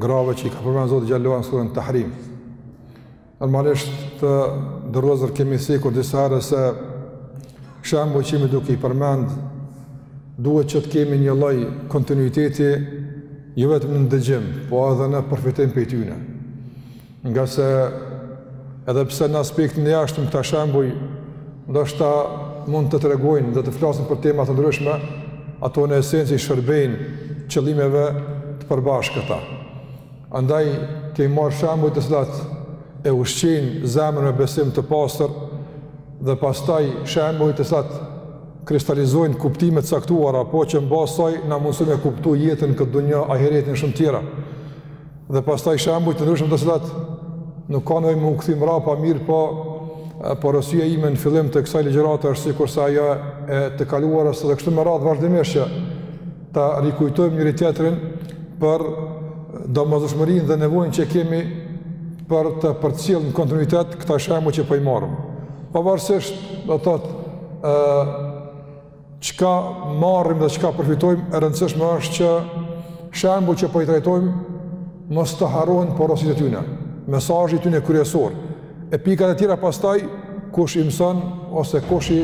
grave që i ka përmend Zoti xhalle ue ala në surën Tahrim. Normalisht të nderuar kemi thënë disa herë se shembujt që jemi duke i përmend duhet që të kemi një loj kontinuiteti jo vetëm në dëgjim, po edhe në përfitim prej tyne. Ngase edhe pse në aspektin e jashtëm këta shembuj ndoshta mund të tregojnë dhe të flasin për tema të ndryshme, ato në esencë i shërbejnë qëllimeve të përbashkëta. Andaj kemi marrë shembuj të cilat e ushqejnë zemrën me besim të pastër dhe pastaj shembuj të cilat kristalizojnë kuptime të caktuara, po që mbasaj na mundësojnë me kuptu jetën, këtë dunja, ahiretin, shumë të tjera. Dhe pastaj shembuj të ndryshëm të cilat nuk ka nevojë me u kthy mrapa, mirëpo porosia ime në fillim të kësaj ligjërate është sikurse ajo e të kaluarës dhe kështu me radhë vazhdimisht që ta rikujtojmë njëri-tjetrin për domosdoshmërinë dhe nevojën që kemi për të përcjellë në kontinuitet këta shembuj që po i marrim. Pavarësisht do të thotë Çka marrim dhe çka përfitojmë, e rëndësishme është që shembujt që po i trajtojmë mos të harrohen porositë e tyne, mesazhi i tyne kryesor. E pikat e tjera pastaj kush i mëson ose kush i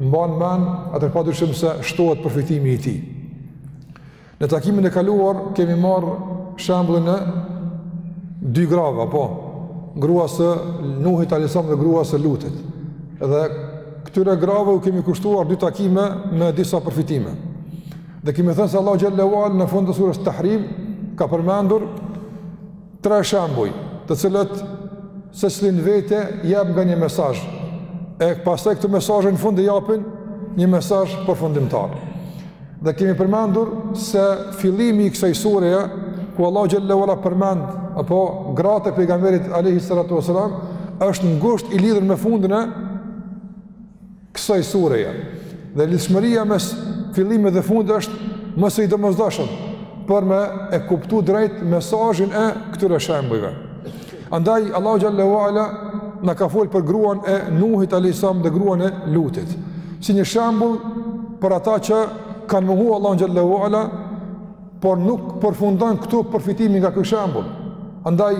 mban mend, atëherë pa dyshim se shtohet përfitimi i tij. Në takimin e kaluar kemi marrë shembullin e dy grave, apo gruas së Nuhit alejhi selam dhe gruas së Lutit. Dhe këtyre grave u kemi kushtuar dy takime me disa përfitime. Dhe kemi thënë se Allahu xhalle ue ala në fund të surës Tahrim ka përmendur Tre shembuj, të cilët secili në vete jep nga një mesazh. E pastaj këto mesazhe në fund e japin një mesazh përfundimtar. Dhe kemi përmendur se fillimi i kësaj sureje ku Allahu xhalle ue ala përmend apo gratë e pejgamberit alejhi salatu ue selam është ngushtë i lidhur me fundin e kësaj sureje. Dhe lidhshmëria mes fillimit dhe fundit është më se i domosdoshëm për me e kuptu drejt mesazhin e këtyre shembujve. Andaj, Allahu xhalle ue ala na ka folë për gruan e Nuhit alejhi selam dhe gruan e Lutit. Si një shembull për ata që kanë mohu Allahun xhalle ue ala por nuk përfundon këtu përfitimi nga ky shembull. Andaj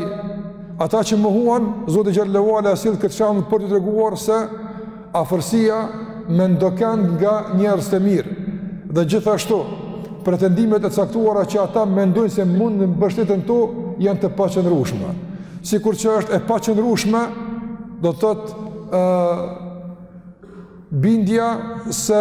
ata që mohuan Zoti xhalle ue ala e sjell këtë shembull për t'u treguar se afërsia me ndokend nga njerëzit e mirë dhe gjithashtu pretendimet e caktuara që ata mendojnë se mund të mbështeten në to janë të paqëndrueshme. Sikur që është e paqëndrueshme, do të thotë bindja se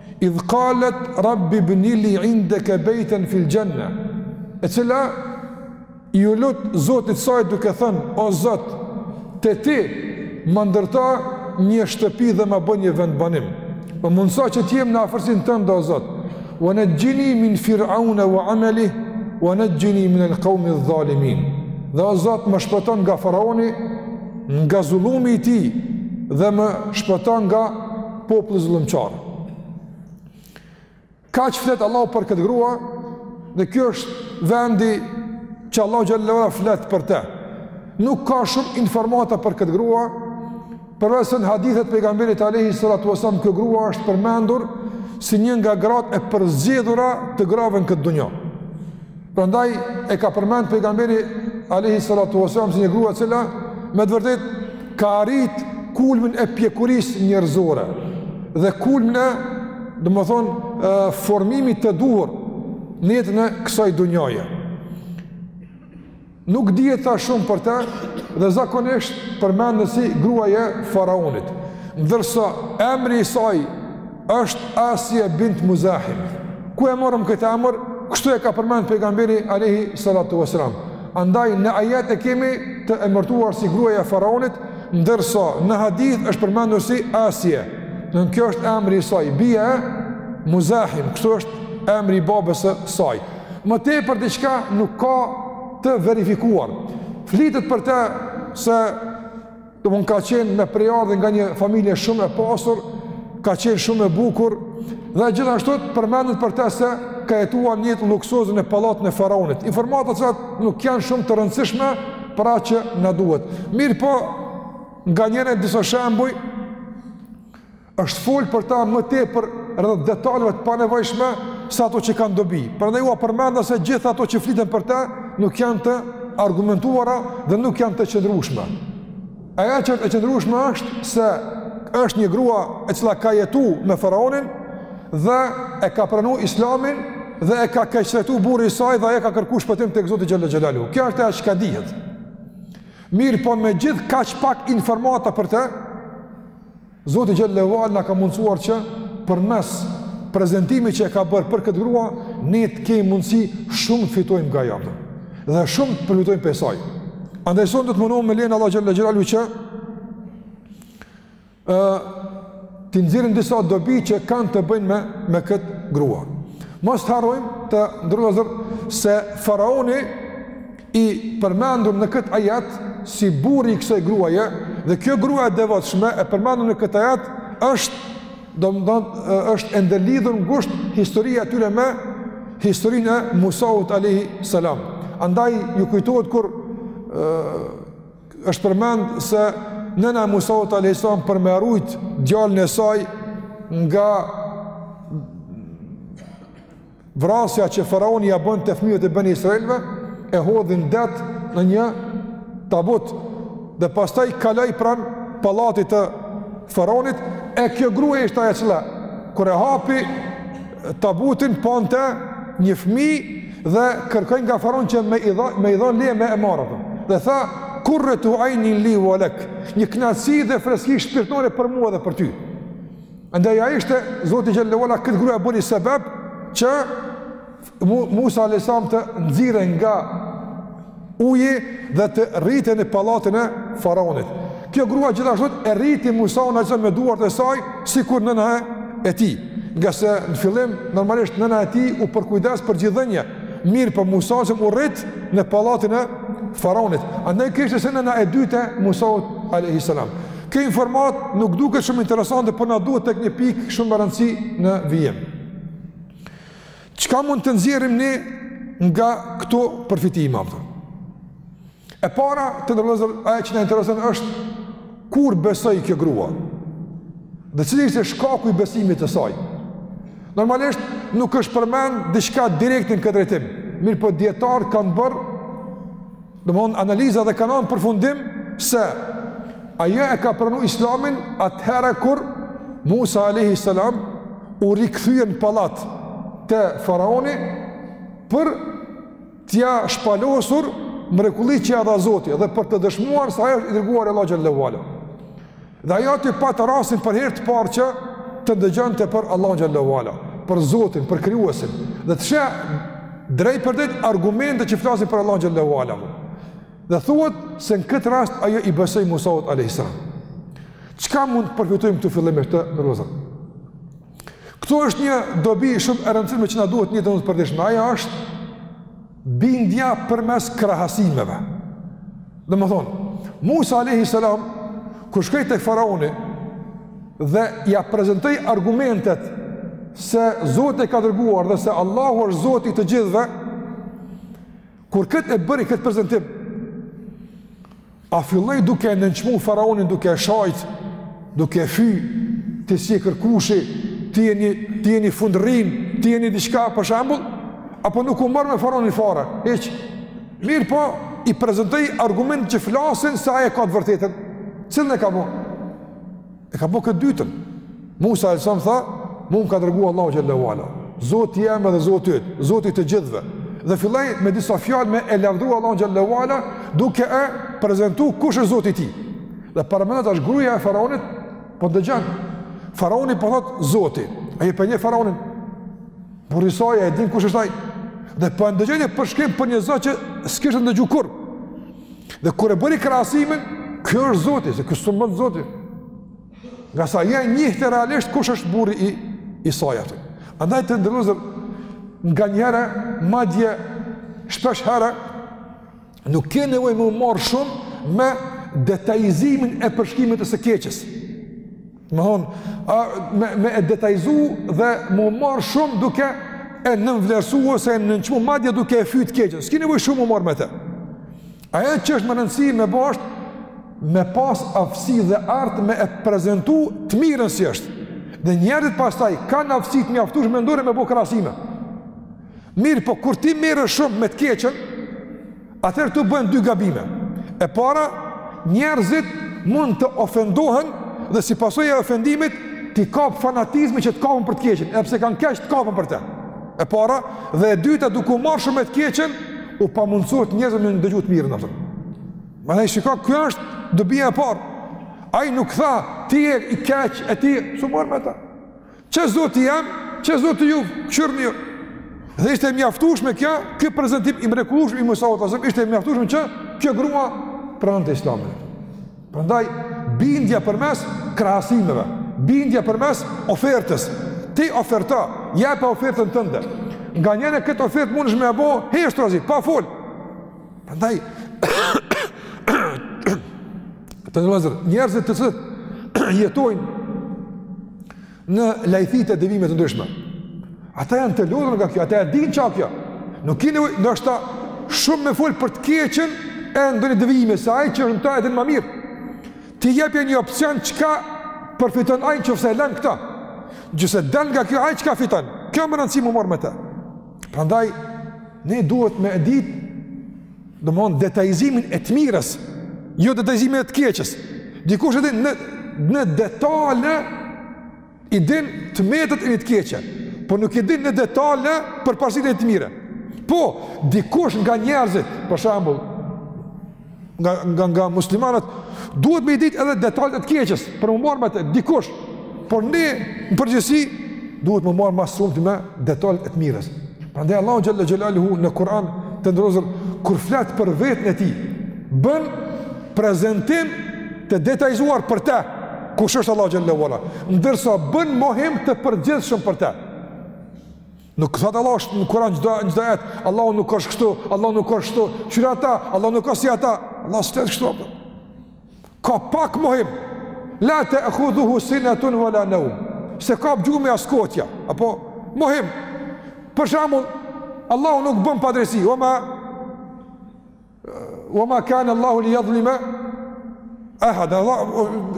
Idh qalet rabbi bni li indeke bejten fil xhenne e cila i u lut Zotit saj duke thënë o Zot te ti ma ndërto një shtëpi dhe më bën një vendbanim më mundëso që të jem në afërsinë tënde o Zot wa najjini min fir'auna wa amalih wa najjini min al-qawmi adh-dhalimin dhe o Zot më shpëto nga faraoni nga zullumi i tij dhe më shpëto nga populli zullumqar. Kaq flet Allahu për këtë grua, dhe ky është vendi që Allahu xhelle ala flet për te. Nuk ka shumë informata për këtë grua, përveç se në hadithet e pejgamberit alayhi salatu wasallam, kjo grua është përmendur si një nga gratë e përzgjedhura të grave në këtë dunja. Prandaj e ka përmend pejgamberi alayhi salatu wasallam si një grua e cila me të vërtet ka arrit kulmin e pjekurisë njerëzore dhe kulmin e domethënë formimit të duhur në jetën e kësaj dunjaje. Nuk dihet shumë për të dhe zakonisht përmendet si gruaja e faraonit, ndërsa emri i saj është Asia bint Muzahim. Ku e morëm këtë emër? Kështu e ka përmend pejgamberi alayhi salatu wasalam. Andaj në ajet e kemi të emërtuar si gruaja e faraonit, ndërsa në hadith është përmendur si Asia. Domethënë kjo është emri i saj, bija e Muzahim, kështu është emri i babës së saj. Më tepër diçka nuk ka të verifikuar. Flitet për të se domethënë ka qenë me prejardhje nga një familje shumë e pasur, ka qenë shumë e bukur dhe gjithashtu përmendet për të se ka jetuar një jetë luksoze në pallatin e faraonit. Informata që nuk janë shumë të rëndësishme për atë që na duhet. Mirëpo, nganjëherë në disa shembuj është fol për ta më tepër rreth detaleve të panevojshme se ato që kanë dobi. Prandaj ua përmenda se gjithë ato që fliten për ta nuk janë të argumentuara dhe nuk janë të qëndrueshme. Ajo që është e qëndrueshme është se është një grua e cila ka jetu me faraonin dhe e ka pranu islamin dhe e ka keqtrajtu burri i saj dhe ajo ka kërku shpëtim tek Zoti xhelle xhelaluhu. Kjo është ajo çka dihet. Mirëpo me gjithë kaq pak informata për te, Zoti xhelle ve ala na ka mundësuar që përmes prezantimit që e ka bërë për këtë grua, ne të kemi mundësi shumë të fitojmë nga ajo. Dhe shumë të përfitojmë prej saj. Andaj sonte do të mundohem me lejen e Allahut xhelle xhelaluhu që t'i nxjerrim disa dobi që kanë të bëjnë me me këtë grua. Mos të harrojmë të nderuar se faraoni i përmendur në këtë ajet si burri i kësaj gruaje dhe kjo grua e devotshme e përmendur në këtë ajet është domethënë është e ndërlidhur ngushtë historia e tyre me historinë e Musaut alayhi salam. Andaj ju kujtohet kur ë është përmend se nëna e Musaut alayhi salam për me e rujt djalin e saj nga Vrasja që faraoni ia bënte fëmijët e Beni Israilve e hodhi në det në një tabut dhe pastaj kaloi pranë pallatit të faraonit e kjo grua ishte ajo që kur e hapi tabutin pa në të një fëmijë dhe kërkoi nga faraoni që me i dha me i dhon leje me e marrë atë dhe tha kurretu ajnin li ue lek një kënaqësi dhe freski shpirtore për mua dhe për ty Andaj ajo ishte Zoti xhele ue ala këtë grua e bëri sebeb që Musa alayhis salam të nxirrej nga uji dhe të rritej në pallatin e faraonit. Kjo grua gjithashtu e rriti Musaun alayhis salam me duart e saj sikur nëna e tij. Ngase në fillim normalisht nëna e tij u përkujdes për gjidhënie. Mirëpo Musa alayhis u rrit në pallatin e faraonit. Andaj kjo ishte si nëna e dytë e Musaut alayhis salam. Kjo informatë nuk duket shumë interesante, por na duhet tek një pikë shumë me rëndësi në vijim. Çka mund të nxjerrim ne nga këto përfitime apo? E para të nderuar ajo që na intereson është kur besoi kjo grua. Dhe cili ishte shkaku i besimit të saj? Normalisht nuk është përmend diçka direkt në këtë drejtim. Mirëpo dijetarët kanë bërë Domethënë analiza dhe kanë ardhë në përfundim se ajo e ka pranu islamin atëherë kur Musa a.s. u rikthye në pallat te faraoni për t'ia shpalosur mrekullitë që ia dha Zoti dhe për të dëshmuar se ai është i dërguar i Allahut xhele Dhe ajo aty pat rastin për herë të parë që të dëgjonte për Allahun xhele ue ala, për Zotin, për Krijuesin, dhe të sheh drejtpërdrejt argumentet që flasin për Allahun xhele ue ala. Dhe thuhet se në këtë rast ajo i besoi Musaut a.s. Çka mund të përfitojmë këtu fillimisht të në Këtu është një dobi shumë e rëndësishme që na duhet në jetën e përditshme. Ajo është bindja përmes krahasimeve. Domthon, Musa alayhi salam kur shkoi tek faraoni dhe ia prezantoi argumentet se Zoti e ka dërguar dhe se Allahu është Zoti i të gjithëve, kur këtë e bëri këtë prezantim, A filloi duke e nënçmu faraonin, duke e sha, duke e fy, ti s'je kërkushi, ti je një ti je një fundërrinë, ti je një diçka për shembull, apo nuk u mor me faraonin fare, hiç. Mirëpo, i prezantoi argumente që flasin se ai e ka të vërtetën. Cilën e ka bë? E ka bërë këtë dytën. Musa alejhi selam tha, mu më ka dërgu Allahu xhele ue ala. Zoti jem dhe Zoti jot, Zoti i të gjithëve. Dhe filloi me disa fjalë me e lavdu Allahun xhele ue ala, duke e prezentu kush është Zoti i tij. Dhe paramendo, është gruja e faraonit, po ndëgjon. Faraoni po thotë zoti, ajo e njeh faraonin, burri i saj, e din kush është ai. Dhe po e ndëgjon një përshkrim për një Zot që s'kishte ndëgju kurrë. Dhe kur e bëri krahasimin, ky është Zoti, se ky s'mund bon Zoti. Ngase ajo e njihte realisht kush është burri i i saj atë. Andaj të nderuar vëllezër nganjëherë madje shpeshherë nuk ke nevojë me u marr shumë me detajizimin e përshkrimit të së keqes. Domethënë, a, me, me e detajizu dhe me u marr shumë duke e nënvlerësu ose e nënçmu madje duke e fy të keqen. S'ki nevojë shumë me u marr me te. Ajo që është me rëndësi me bo është me pas aftësi dhe art me e prezentu të mirën siç është. Dhe njerëzit pastaj kanë aftësi të mjaftueshme mendore me bo krahasime. Mirëpo kur ti mirresh shumë me të keqen, Atëherë këtu bëhen dy gabime. E para, njerëzit mund të ofendohen dhe si pasojë e ofendimit t'i kap fanatizmi që të kapen për të keqen, edhe pse kanë keq të kapen për të. E para dhe e dyta duke u marrë shumë me të keqen, u pamundësohet njerëzve me ndëgju të mirën atë. Domethënë, shiko, kjo është dobija e parë. Ai nuk tha, ti je i keq, e ti, s'u mor me ta. Qe zoti jem, qe zoti juv, kqyrni ju. Dhe ishte i mjaftushëm kjo, ky prezentim i mrekullushëm i Musaut alejhi selam, ishte i mjaftushëm që kjo grua të pranonte islamin. Prandaj, bindja përmes krahasimeve, bindja përmes ofertës, ti oferta, jepe ofertën tënde. Nganjëherë këtë ofertë mundesh me e bo heshturazi, pa folë. Prandaj vëllezër, njerëzit të cilët jetojnë në lajthitje e devijime të ndryshme. Ata janë të lodhur nga kjo, ata e dinë çka është kjo. Nuk ki ndoshta shumë me fol për të keqen e ndonjë devijimi se ai që është në ta e din ma mirë. Ti jepja një opsion çka përfiton ai nëse e lën këtë. Nëse del nga kjo ai çka fiton. Kjo me rëndësi me u morr me të. Prandaj Ne duhet me e dit, domethënë, detajizimin e të mirës, jo detajizimin e të keqes. Dikush e din, në, në detale, i din të metat e një të keqe, po nuk i din në detale përparësitë e një të mire. Po, dikush nga njerëzit, për shembull, nga nga nga muslimanët duhet me ditë edhe detalet e të keqes për m'u marrë me të dikush por ne në përgjithësi duhet m'u marrë ma së shumti me detalet e të mirës prandaj Allahu xhelle xhelaluhu në Kur'an të ndrozur kur flet për veten e tij bën prezantim të detajzuar për të kush është Allahu xhelle ve ala ndërsa bën mohim të përgjithshëm për të Nuk thotë Allahu në Kur'an çdo çdo ajet. Allahu nuk është kështu, Allahu nuk është kështu. Kqyri ata, Allahu nuk është si ata. Allahu s'është kështu. Ka pak mohim. La te'khudhuhu sinetun ve la neum. S'e kap gjumi e as kotja. Apo, mohim. Për shambull, Allahu nuk bën padrejtësi. Wa ma, Wa ma kana Allahu li yadhlima ahadan.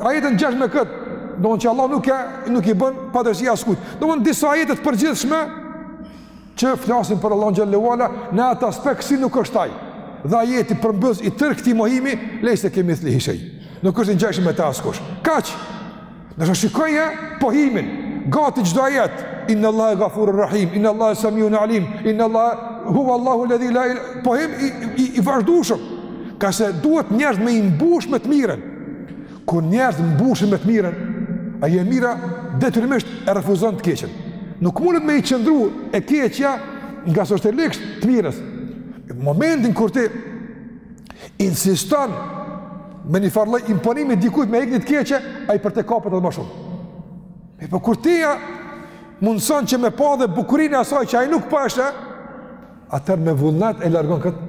Ajete të ngjashme me këtë, do të thotë Allahu nuk e nuk i bën padrejtësi askujt. Domethënë disa ajete të përgjithshme që flasin për Allahun xhelle ve ala në atë aspekt si nuk është ai. Dhe ajeti përmbyllës i tërë këtij mohimi, lejse kemithlihi shej. Nuk është i ngjashëm me të askush. Kaq. Ndërsa shikoje pohimin, gati çdo ajet, inna Allahu ghafurur rahim, inna Allahu samiun alim, inna Allahu huwa Allahu alladhi la ilaha pohim i, i, i vazhdueshëm. Ngase duhet njerëzit me i mbush me të mirën. Kur njerëzit mbushen me të mirën, ajo e mira detyrimisht e refuzon të keqen. Nuk mundet me i qëndru e keqja ngase është e ligsht të mirës. Në momentin kur ti insiston me njëfarë lloj imponimi dikujt me hek një të keqe, ai për te kapet edhe ma shumë. Mirëpo kur ti ia mundëson që me pa edhe bukurinë e asaj që ai nuk po e sheh, atëherë me vullnet e largon këtë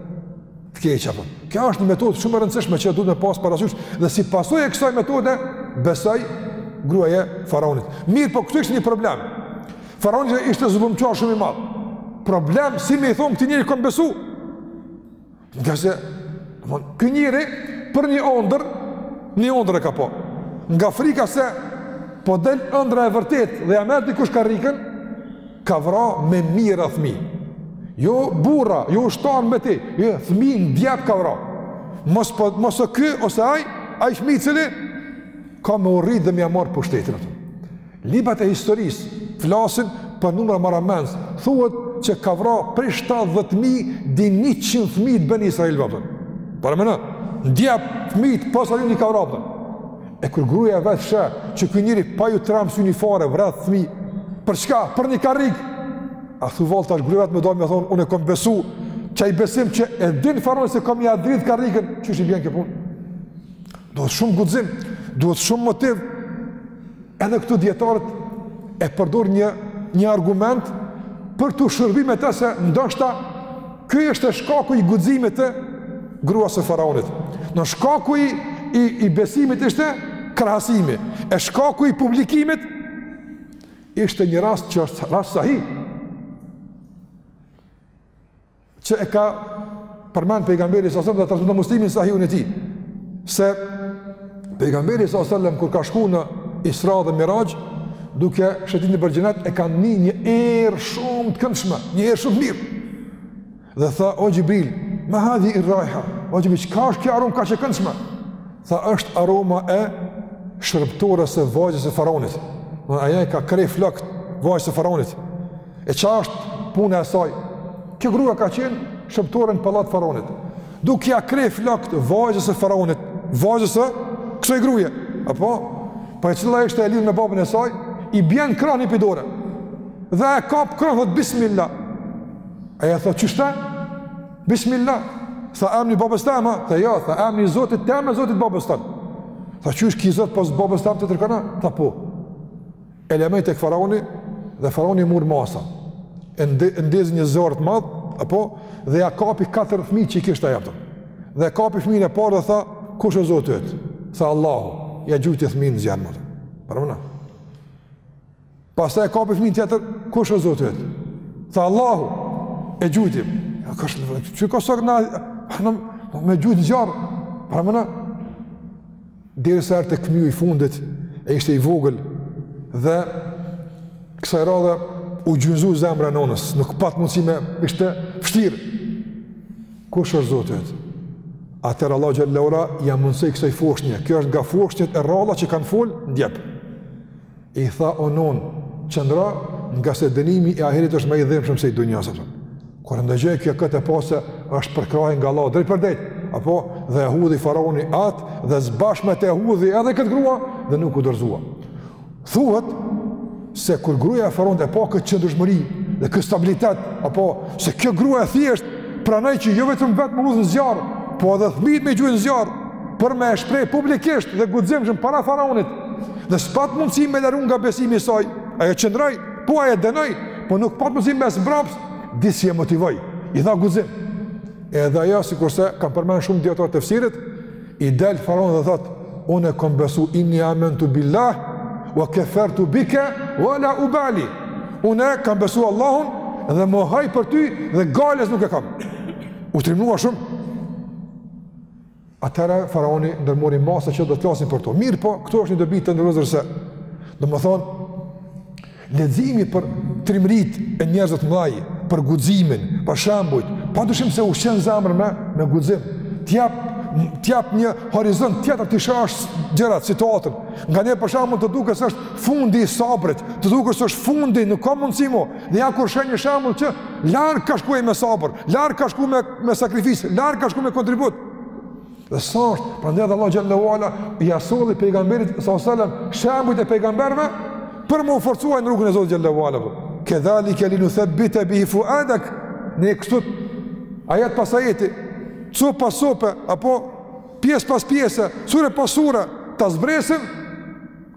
të keqe. Apo? Kjo është një metodë shumë e rëndësishme që duhet me pas parasysh dhe si pasojë e kësaj metode, besoi gruaja e faraonit. Mirëpo këtu ishte një problem. Faraoni ishte zullumqar shumë i madh. Problem, si me i thonë këtij njeri kom besu, Ngase ky njeri për një ondërr, një ondërr e ka pa. Nga frika se, po del ëndrra e vërtetë dhe ia merr dikush karrikën, ka vra me mijëra fëmi. Jo burra, jo ushtarë me ti, jo, fëmi në djep ka vra. Mos, po, mos o ky, ose ai, ai fëmi i cili, ka m'u rrit dhe me ia marr pushtetin atë. Librat e historisë flasin për numra marramendës. Thuhet që ka vrarë prej 70.000 deri në 100 fëmijë të Beni Israilëve, apo. Paramendo, në djep fëmijë të posalindur ka vrarë. E kur gruaja vet sheh që ky njeri pa iu trem syni fare vret fëmijë. Për çka? Për një karrikë. A thu vallë tash gruaja me dalë me thonë unë kam besu qaj besim që e din faraoni se ka me ia dridh karrikën, qysh i vjen kjo punë. Duhet shumë guxim, duhet shumë motiv, Edhe këtu dijetarët e përdorin një, një argument për t'u shërby me të se ndoshta kjo është shkaku i guximit të gruas së faraonit. Në shkaku i, i, i besimit ishte krahasimi, e shkaku i publikimit ishte një rast që është rast sahih. që e ka përmend pejgamberi salallahu selem dhe transmeton Muslimi n'sahihun e tij se pejgamberi salallahu selem kur ka shku në Isra dhe Miraxh duke shëtit nëpër xhenet e ka ni një erë shumë të këndshme një erë shumë mirë dhe tha o Xhibril ma hadhihi rraiha o Xhibril çka është kjo aromë kaq e këndshme tha është aroma e shërbëtores së vajzës së faraonit dhe ajo ia ka kreh flokt vajzës së faraonit E ça është puna e saj? Kjo grua ka qenë shërbëtore n'pallat t'faraonit. Duke ia kreh flokt vajzës së faraonit, vajzës së kësaj gruje. Apo? Po e cila ishte e lidhë me babën e saj, i bjen krahni pi dore. Dhe e kap krahnin, thotë, bismillah. Ajo tha, qysh te? Bismillah. Tha emni babës tem, a? Tha jo, tha emni Zotit tem e Zotit babës tan. Tha qysh ki zot pos babës tem tjetër kon a? Tha po. E lajmëron tek faraoni dhe faraoni merr masa. E ndez një zjarr të madhë, apo, dhe ja kapi katër fëmi që i kishtë ajo pra. Dhe kapi fëmijën e parë dhe tha, kush është Zoti yt? Tha Allahu, ia gjujti fëminë n'zjarr. Paramendo. Pastaj e kapi fëmijën tjetër, kush është Zoti yt? Tha Allahu, e gjujti. Ja, kështë në vërë, që ka sërë në... Me gjujtë në zjarr, paramendo. Derisa erdhi tek fëmiu i fundit, e ishte i vogël dhe kësaj radhe u gjunzu zemra e nonës, nuk pat mundësi më, ishte vështirë. Kush është Zoti jot? Atëherë Allah xhele ue ala ia mundësoi kësaj foshnje. Kjo është nga foshnjet e rralla që kanë fol n'djep. I tha o non, qëndro, ngase dënimi i ahiretit është më i dhimshëm se i dunjas atë. Kur e ndëgjoi kjo këtë e pa se është përkrahë nga Allah drejtpërdrejt, apo dhe e hudhi faraoni at dhe bashkë me të hudhi edhe këtë grua dhe nuk u dorëzua. Thuhet se kur gruja e faraonit e pa këtë qëndrueshmëri dhe këtë stabilitet, apo se kjo grua e thjesht pranoi që jo vetëm vetë me u hudh n'zjarr, po edhe fëmijët me i gjujt n'zjarr për me e shpreh publikisht dhe guximshëm para faraonit. Dhe s'pat mundësi me e largu nga besimi i saj, ajo qëndroi, po ai e dënoi, po nuk pat mundësi me e zmbraps, disi e motivoi, i dha guxim. Edhe ajo, sikurse kanë përmend shumë dijetarë të tefsirit, i del faraonit dhe thot, unë e kam besu, inni amentu billah, ua kefertu bike, ua la ubali. Unë e kam besu Allahun, dhe mohoj për ty, dhe gajle nuk e kam. U trimërua shumë. Atëherë faraoni ndërmori masa që do të flasim për to. Mirëpo, këtu është një dobi, të nderuar vëllezër, se domethënë leximi për trimëritë e njerëzve të mëdhenj, për guximin, për shembuj, padyshim se ushqen zemrën me me guxim. Të jep, të jep një horizont tjetër t'i shohësh gjërat, situatën. Nganjëherë për shembull të duket se është fundi i sabrit, të duket se është fundi, nuk ka mundësi më. Dhe ja kur sheh një shembull që larg ka shku ai me sabër, larg ka shku me, me sakrificë, larg ka shku me kontribut. Dhe sa është, prandaj edhe Allahu xhel-le ue ala, ia solli pejgamberit, salallahu alejhi ue selem, shembujt e pejgamberve, për me u forcu ai në rrugën e Zotit xhel-le ue ala. Kedhalike linuthebbite bihi fuadek, ne kështu, ajet pas ajeti, copë pas cope, apo pjesë pas pjesë, sure pas sure, ta zbresim,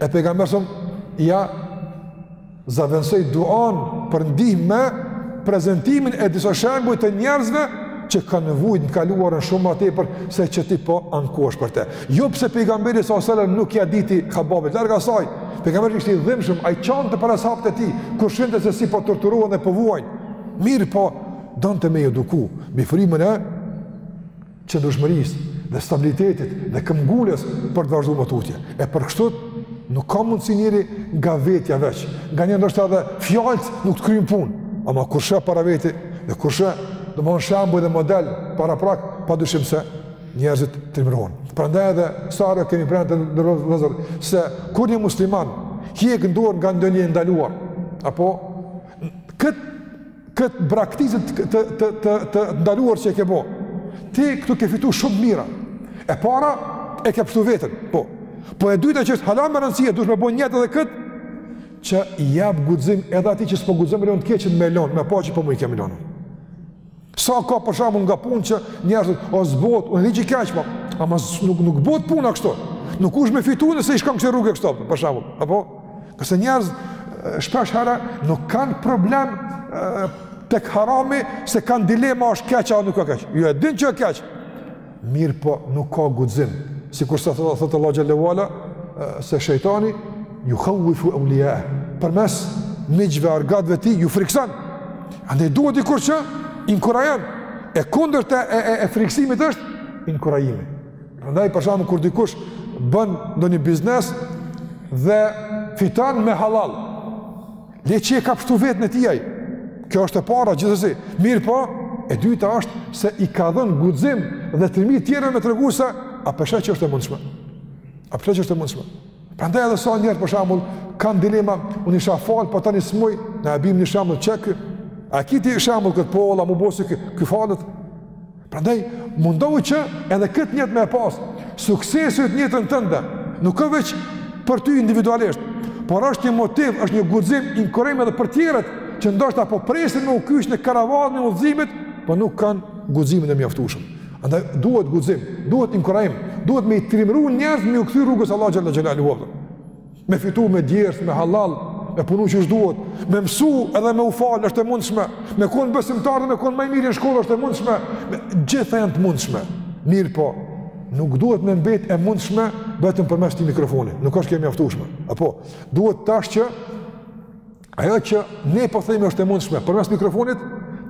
E pejgamberi salallahu alejhi ue selem ia zëvendësoi duan për ndihmë me prezantimin e disa shembuj të njerëzve që kanë vujt në të kaluarën shumë më tepër se që ti po ankohesh për të. Jo pse pejgamberi salallahu alejhi ue selem nuk ia diti Hababit, larg asaj. Pejgamberi ishte i dhimbshëm, ai qante para sahabëve të tij, kur shihte se si po torturohen dhe po vuajnë. Mirëpo, donte me i eduku, me frymën e qëndrueshmërisë dhe stabilitetit dhe këmbënguljes për të vazhdu më tutje. E për kështu nuk ka mundësi njeri nga vetja veç, nganjëherë ndoshta edhe fjalët nuk të kryjnë punë, ama kur sheh para veti dhe kur sheh domethënë shembull dhe model paraprak, pa dyshim se njerëzit trimërohen. Prandaj edhe sa herë kemi përmend, të nderuar vëllezër, se kur një musliman hjek dorë nga ndonjë e ndaluar, apo këtë këtë braktis të të të të të ndaluar që e ke bë. Ti këtu ke fitu shumë të mira. E para e ke pshtu veten. Po. Po e dyta që është hala me rëndësi e dush me bo nijet edhe këtë që i jap guxim edhe atij që s'po guxon me lënë të keqën me lënë, me pa që po, mund i kemi lënë. Sa ka për shembull nga punë që njerëzit o s'bohet, unë e di që keq po, ama nuk nuk bëhet puna kështu. Nuk mush me fitu nëse i shkon kësaj rruge kështu për shembull. Apo Ka se njerëz shpesh herë nuk kanë problem tek harami se kanë dilema është keq apo nuk është keq. Jo jo, e dinë që është keq. Mirëpo nuk ka guxim. Sikur se thotë thotë Allahu xhel-le ue ala se shejtani juhavvifu eulijaeh. Përmes miqve argatëve të tij ju frikson. Andaj duhet dikush që inkurajon. E kundërta e, e, e friksimit është inkurajimi. Prandaj për shembull kur dikush bën ndonjë biznes dhe fiton me halal, le që e ka pshtu vetën e tij. Kjo është e para gjithsesi. Mirëpo, e dyta është se i ka dhën guxim dhe trimëri tjerëve me tregu se a pe sheh që është e mundshme. A pe sheh që është e mundshme. Prandaj edhe sa njerëz për shembull kanë dilema, unë u isha fal, po tani s'muj, na e bim një shembull çek. A kiti shembull kët po, Allah m'u bo si ky, ky falet. Prandaj mundohu që edhe këtë nijet me e pas, suksesi yt në jetën tënde, nuk o veç për ty individualisht, por është një motiv, është një guxim, inkurajim edhe për tjerët, që ndoshta po presin me u kyç në karvanin e udhëzimit, po nuk kanë guximin e mjaftueshëm. Andaj duhet guxim, duhet inkurajim, duhet me i trimëru njerëz me u kthy rrugës Allahut xhele xhelaluhu. Me fitu me djersë, me hallall, me punu qysh duhet, me mësu edhe me u fal, është e mundshme, me konë besimtar dhe me konë ma i miri në shkollë, është e mundshme, të gjitha janë të mundshme. Mirëpo, nuk duhet me mbet e mundshme vetëm përmes këtij mikrofoni, nuk është kjo e mjaftueshme. Apo, duhet tash që Ajo që ne po themi është e mundshme përmes mikrofonit,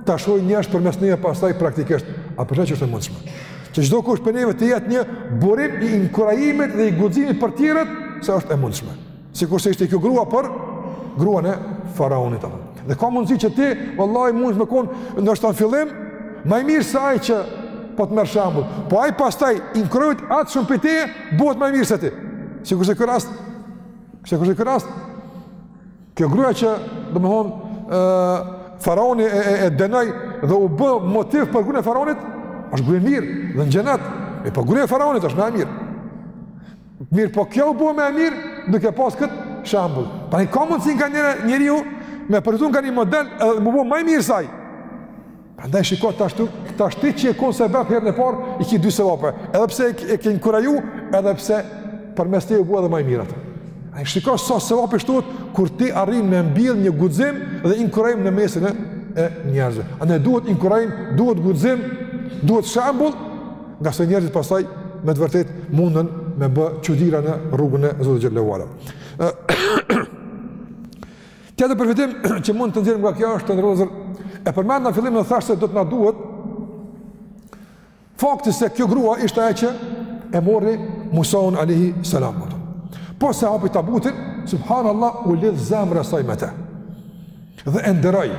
ta shohin njerëz përmes neve pastaj praktikisht, apo, që është e mundshme? Që çdokush prej neve të jetë një burim i inkurajimit dhe i guximit për tjerët se është e mundshme. Sikurse ishte kjo grua për gruan e faraonit apo. Dhe ka mundësi që ti, vallahi mundesh me kon, ndoshta në fillim ma i mirë se ai që po të merr shembull. Po ai pastaj inkurajohet aq shumë prej teje, bëhet ma i mirë se ti. Sikurse ky rast, sikurse ky rast Kjo gruja që, domethonë, faraoni e, e, e dënoi dhe u bë motiv për gruan e faraonit, është gru e mirë dhe në xhenet, apo, po gruja e faraonit është më e mirë. Mirëpo kjo u bë më e mirë, duke pas këtë shembull. Prandaj ka mundësi nganjëherë njeriu me përfitu nga një model edhe me u bo ma i mirë se ai. Prandaj shiko tash ti, tash ti që je kon sebep herën e parë, i ki dy sevape. Edhe pse e, e ke inkuraju, edhe pse përmes teje u bo edhe ma i mirë ai. Shiko sa sevapi shtohet kur ti arrin me mbill një guxim dhe inkurajim në mesin e, e njerëzve. Andaj duhet inkurajim, duhet guxim, duhet shembull, ngase njerëzit pastaj me të vërtetë mundën me bë çudira në rrugën e Zotit xhele ue ala. Tjetër përfitim që mund të nxjerrim nga kjo është të nderuar vëllezër. E përmenda në fillim e thashë se do të na duhet fakti se kjo grua ishte ajo që e mori Musaun alejhi selam. Posa e hapi tabutin, subhanallah u lidh zemra saj me të. Dhe e nderoi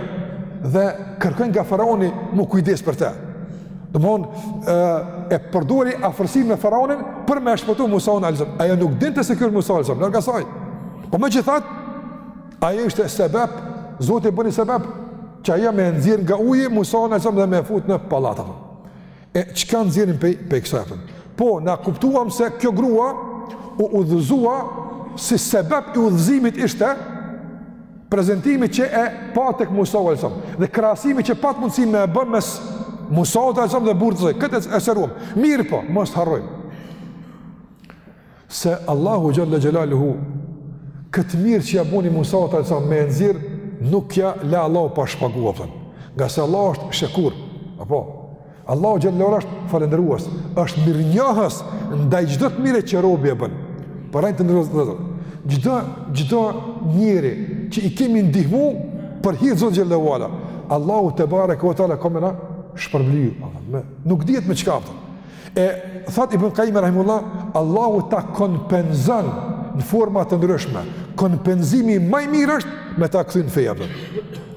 dhe kërkoi nga faraoni m'u kujdes për të. Domthon e, e përdori afërsinë me faraonin për me shpëtu Musaun alejhi selam. Ajo nuk dinte se ky është Musa alejhi selam, larg asaj. Po megjithatë, ajo ishte sebep, Zoti e bëri sebep, që ajo me e nxjerr nga uji Musaun alejhi selam dhe me fut në pallat. E çka nxjerrim pe, pej kësaj? Po, na kuptuam se kjo grua u udhëzua si sebep i udhëzimit ishte prezentimi që e pa tek Musau alejhi selam. Dhe krahasimi që pat mundësi me e bë mes Musaut alejhi selam dhe burrit të saj. Këtë e sqaruam. Mirëpo, mos të harrojmë. se Allahu xhel-le xhelaluhu këtë të mirë që ja buni Musas alejhi selam me e nxjerr nuk ja la Allahu pa shpagu thon. Nga se Allahu është shekur. Apo Allahu xhel-le ue ala është falëndërues, është mirënjohës ndaj çdo të mire që robi e bën. Pra të nderuar vëllezër çdo çdo njeri që i kemi ndihmu për hir të Zotit xhel-le ue ala. Allahu tebareke ue teala ka me na shpërbly. Nuk dihet me çka. E thot Ibn Qayyim rahimullah, Allahu ta kompenzon në forma të ndryshme. Kompenzimi ma i mirë është me ta kthy n'fe.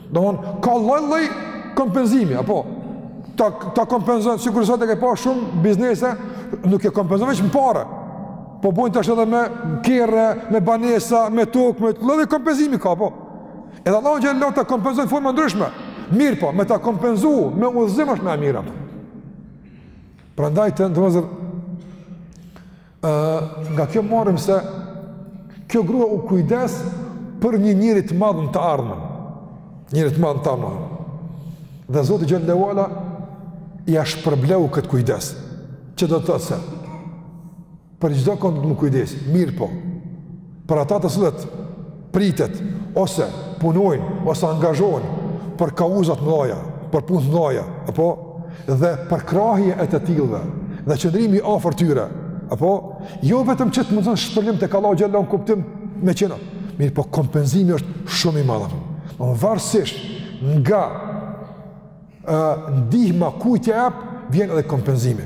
Domthon ka lloj-lloj kompenzimi, apo ta ta kompenzon sikur sot e ke pa shumë biznese, nuk e kompenzon veç me pare. Po bën tash edhe me kerre, me banesa, me tokë, me lloj-lloj kompenzimi ka, apo. Edhe Allahu xhel-le ue ala ta kompenzon në forma të ndryshme. Mirëpo, me ta kompenzu, me udhëzim është ma e mira. Prandaj të nderuar vëllezër nga kjo marrim se kjo grua u kujdes për një njeri të madh në të ardhmen. Njeri të madh në të ardhmen. Dhe Zoti xhel-le ue ala ia shpërbleu kët kujdes. Që do të thotë se Për çdo kënd do të mu kujdes, mirëpo për ata të cilët pritet ose punojnë ose angazhohen për kauza të mëdha, për punë të mëdha, apo dhe përkrahja e të tillëve, dhe qëndrimi afër tyre, apo jo vetëm që të mundson shpërblim tek Allahu xhel-le ue ala n'kuptim me xhenet, mirëpo kompenzimi është shumë i madh. Në varësisht nga ë ndihma kujt ja jep, vjen edhe kompenzimi.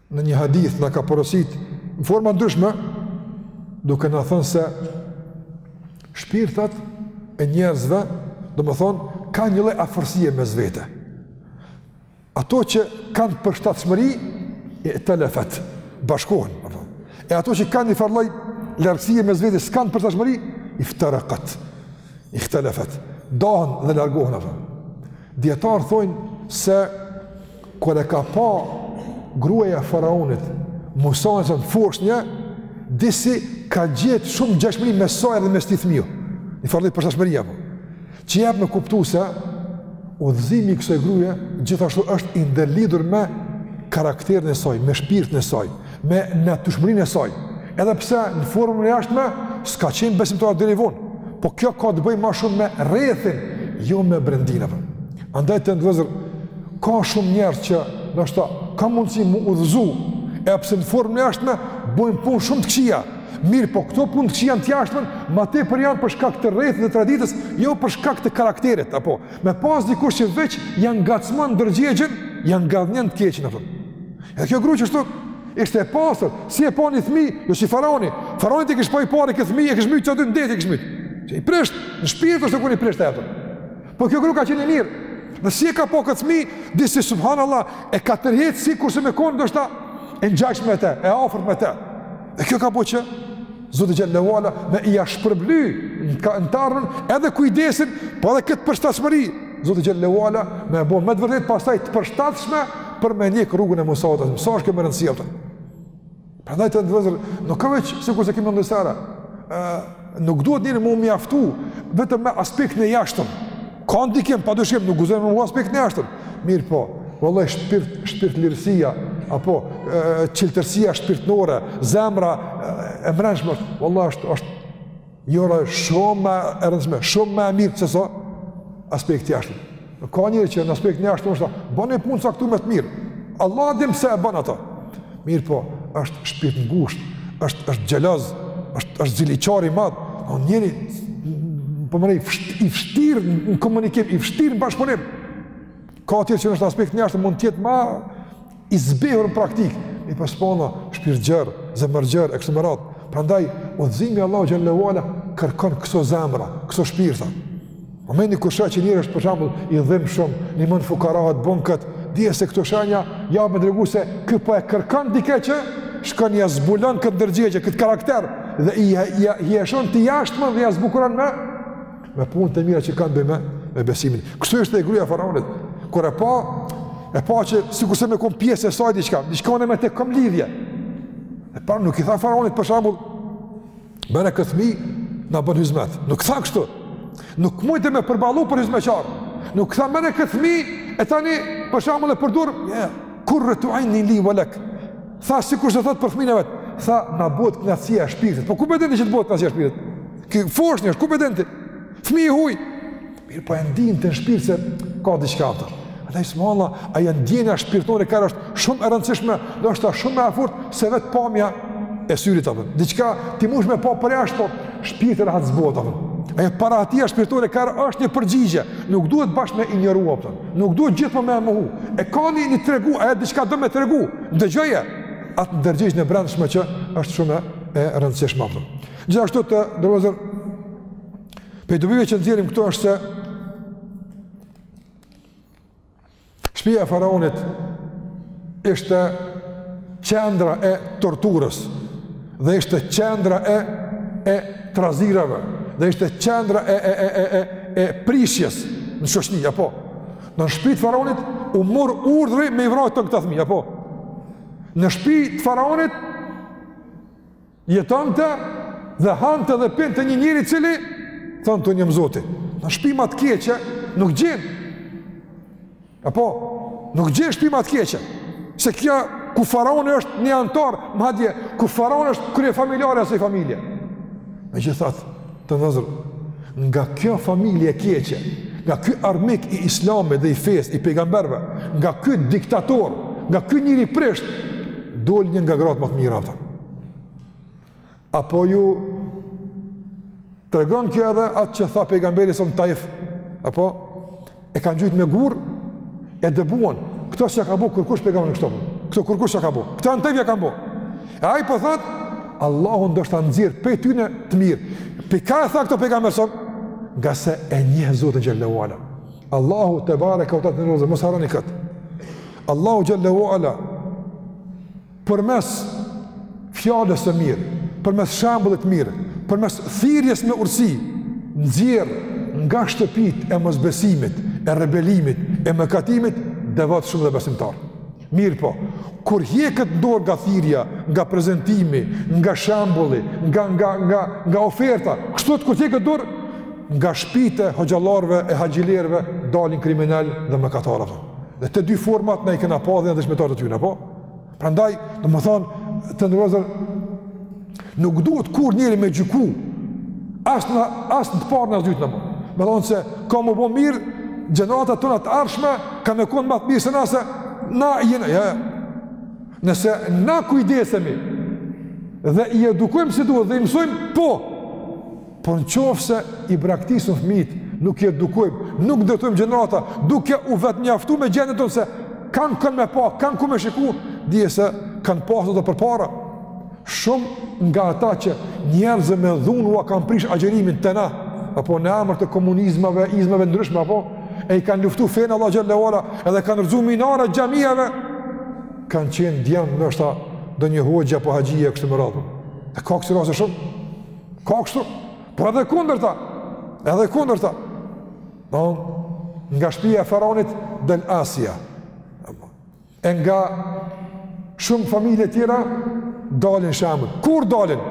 në një hadith na ka porosit në forma të ndryshme duke na thënë se shpirtat e njerëzve domethënë kanë një lloj afërsie mes vete ato që kanë përshtatshmëri itelefet bashkohen e ato që kanë një farë lloj largësie mes vete s'kanë përshtatshmëri iftereket ihtelefet dahen dhe largohen dijetarët thonë se Kur e ka pa gruaja e faraonit Musain si foshnje, disi ka gjet shumë ngjashmëri mes saj edhe mes atij fmiu. Një farë lloj përshtatshmërie apo. Që jep me kuptu se, udhëzimi i kësoj gruje, gjithashtu është i ndërlidhur me karakterin e saj, me shpirtin e saj. me natyrshmërinë e saj. Edhe pse në formën e jashtme s'ka qenë besimtare deri vonë, po kjo ka të bëjë ma shumë me rrethin, jo me brendinë. Andaj të nderuar vëllezër ka shumë njerëz që ndoshta ka mundësi mu udhëzu, edhe pse në formën e jashtme bëjnë punë shumë të këqija. Mirëpo këto punë të këqija janë të jashtme, ma tepër janë për shkak të rrethit dhe traditës, jo për shkak të karakterit apo Me pas dikush që veç ia ngacmon ndërgjegjen, ia ngadhënjen të keqen apo. Edhe kjo grua qështu ishte e pastër, si e pa një fëmijë, jo si faraoni. Faraoni ta kish pa i pari këtë fëmijë, e kish mbyt qaty n'det e kish mbyt. I prisht në shpirt osht kon i prisht atë. Po kjo grua ka qenë e mirë. Dhe si e ka pa këtë fëmijë, disi subhanallah e ka tërheq sikurse me kon ndoshta e ngjashme me të, e afërt me të. Dhe kjo ka bo që Zoti xhele ve ala me ia shpërbly në kantarën edhe kujdesin, po edhe këtë përshtatshmëri, Zoti xhele ve ala me e bo me të vërtet pastaj të përshtatshme për me ndjek rrugën e Musait alejhi selam. Sa është kjo me rëndësi atë? Prandaj të nderum vllezër, nuk ka veç sikurse kemi ndi disa herë, nuk duhet njeri mu mjaftu vetëm me aspektin e jashtëm, Ka ndikim, pa dyshim, nuk guxojmë me mohu aspektin e jashtëm. Mirëpo, vallahi shpirt, shpirtdlirësia, apo çiltërsia shpirtnore, zemra e mrenshme, vallahi është, është njëra shumë ma e rëndsishme, shumë ma e mirë sesa aspekti i jashtëm. Ka njeri që në aspektin e jashtëm ndoshta, bon punë t'caktume të mira. Allahu e din pse i bon ato. Mirëpo, është shpirtngusht, është, është xheloz, është, është ziliqar i madh, apo njeri, po më i fështirë në komunikim, i fështirë në bashkëpunim. Ka tjetër që ndoshta aspektin e jashtëm, mund të jetë ma i zbehur në praktikë. Mirëpo spontan, shpirtgjërë, zemërgjërë, e kështu me radhë. Prandaj, udhëzimi i Allahut xhele ve ala kërkon këso zemra, këso shpirta. Momenti kur sheh që njeri është për shembull i dhimshëm, nihmon fukaratë, bon këtë, dihet se këto shenja, jan me tregu se ky po e kërkon dikë që, shkon ia zbulon këtë ndërgjegje, këtë karakter, dhe ia hijeshon të jashtmen dhe ia zbukuron me, me punët e mira që kanë të bëjnë me, me besimin. Kështu është edhe gruja e faraonit, kur e pa, e pa që sikurse me kon pjesë e saj diçka, diçka unë me te kom lidhje. E pa nuk i tha faraonit për shembull, Merre këtë fmi, na bon hyzmet. Nuk tha kështu. Nuk mujti me përballu për hyzmeqar. Nuk tha merre këtë fmi, e tani për shembull e përdorim, kurretu ajnin li ve lek. Tha, sikurse thot për fminë e vet. Tha, na bohet knaqësia e shpirtit. Po ku pe din ti që të bohet knaqësia e shpirtit? Ky foshnje është, ku pe din ti? Fmi i huj. Mirëpo e ndinte në shpirt se ka diçka atë. Ata i sëmë Allah, ajo ndjenja shpirtnore ka herë është shumë e rëndësishme, ndoshta shumë ma e fort se vetë pamja e syrit atë. Diçka ti mush me pa prej jashtë, por shpirti rahat s'bohet atë. Ajo parandjenja shpirtnore ka herë është një përgjigje, nuk duhet bash me injoru atë, nuk duhet gjithë me mohu. E ka një me tregu, ajo diçka do me tregu, ndëgjoje, atë ndërgjegjen e brendshme që është shumë e rëndësishme atë. Gjithashtu të nderum vllezër, Pej dobive që nxjerrim këtu është se shpia e faraonit ishte qendra e torturës dhe ishte qendra e e trazirave dhe ishte qendra e e e e e e prishjes në shoqni apo në shtëpi të faraonit u mor urdhri me i vrojt këta fëmijë apo në shtëpi të faraonit jetonte dhe hante dhe pinte një njeri i cili tha unë jam zoti, a shpi ma t'keqe nuk gjen, apo nuk gjen shpi ma t'keqe, se kjo ku faraoni është një anëtar, madje, ku faraoni është kryefamiljar i asaj familje. Megjithatë, Të nderuar, nga kjo familje e keqe, nga ky armik i islamit dhe i fesë, i pejgamberëve, nga ky diktator, nga ky njeri i prisht, dul një nga gratë më të mira, vëtër. Apo ju tregon kjo edhe atë që tha pejgamberi a.s. në Taif, apo E kanë gjujt me gur, e dëbuan. Këto s'ja ka bo kurkush pejgamberit kështu apo. Këto kurkush s'ja ka bo. Këto jan t'veta ia kanë bo. E ai po thot, Allahu ndoshta nxjerr pej tyne të mirë. Pej ka e tha këto pejgamberi a.s.? Ngase e njeh Zotin Xhelle ue Ala. Allahu tebareke ue teala të nderuar, mos harroni këtë. Allahu Xhelle ue Ala, Përmes fjalës së mirë, përmes shembullit të mirë, përmes thirrjes me urtësi, nxjerr nga shtëpitë e mosbesimit, e rebelimit, e mëkatimit, devotshëm dhe besimtarë. Mirëpo, kur hjeket dorë nga thirrja, nga prezentimi, nga shembulli, nga, nga, nga, nga oferta, kështu kur hjeket dorë, nga shpitë e hoxhallarëve e haxhilerëve dalin kriminelë dhe mëkatarë. Dhe të dy format na i kena pa dhe na dëshmitarë të tyne, apo? Prandaj, domethënë, të nderuar, nuk duhet kurrë njeri me gjyku, as, as të parën as të dytën, apo. Me thonë se, ka m'u bo mirë, gjeneratat tona të ardhshme, kan me kon ma të mirë se nëse, na jenë, ja, ja. Nëse na kujdesemi, dhe i edukojmë si duhet, dhe i mësojmë, po, Por në qoftë se i braktisim fëmijt, nuk i edukojmë, nuk edukojmë gjenerata, duke u vetëmjaftu me gjendje tonë se kanë kën me pa, kanë kon me shiku, dhije se kanë pas edhe përpara. Shumë nga ata që njerëzve me dhunë ua kanë prishë agjerimin te na, apo në emër të komunizmave, izmave të ndryshme, apo e i kanë luftu fenë e Allahut Xhelle ue Ala, edhe kanë rëzu minare xhamiave, kanë qenë djem ndoshta ndonjë hoxhe apo haxhie kështu me radhë. E ka kësi raste shumë? Ka kështu, por edhe kundërta, edhe kundërta. Nga shpia e faraonit del Asia. E nga shumë familje tjera dalin shembull. Kur dalin?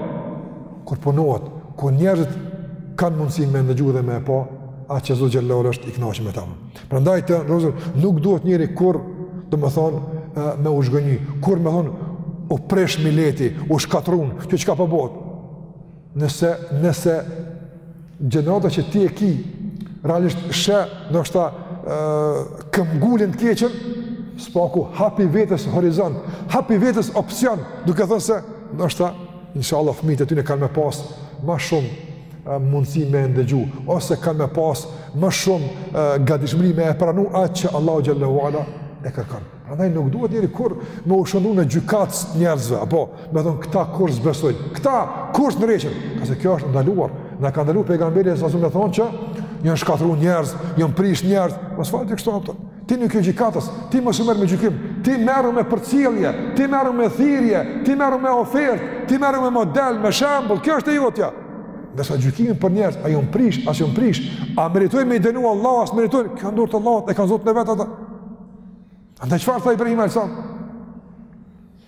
Kur punohet, kur njerëzit kanë mundësi me ndëgju dhe me e pa, atë që Zoti xhelle ue ala është i kënaq me ta. Prandaj vëllezër nuk duhet njëri kurrë domethënë me u zhgënjy, kurrë me thonë u prish mileti, u shkatrrun, kjo çka po bëhet. Nëse nëse gjenerata që ti e ki realisht sheh ndoshta ë këmbngulin n'të keqen, s'paku hapi vetes horizont, hapi vetes opsion, duke thënë se ndoshta inshallah fëmijët e tyne kanë me pas më shumë mundësi me e ndëgju, ose kanë me pas më shumë e, gadishmëri me e pranu atë që Allahu xhelle ue ala e kërkon. Andaj nuk duhet njëri kurrë me u shndërru në gjykatës njerëzve, apo me thonë këta kurrë s'besojnë, këta kurrë s'ndreqen, ngase kjo është ndaluar, na ka ndalu pejgamberi alejhi selam me thonë që janë shkatrru njerëz, janë prish njerëz, mos fol ti kështu, a kupton. Ti nuk je gjykatës, ti mos u merr me gjykim, ti merru me përcjellje, ti merru me thirrje, ti merru me ofertë, ti merru me model, me shembull, kjo është e jotja. Ndërsa gjykimi për njerëz, a janë prish, a s'janë prish, a meritojnë me i dënu Allahu, a s'meritojnë, kjo n'dorë të Allahut, e kanë Zotin e vet ata. Andaj çfarë tha Ibrahimi alejhi selam?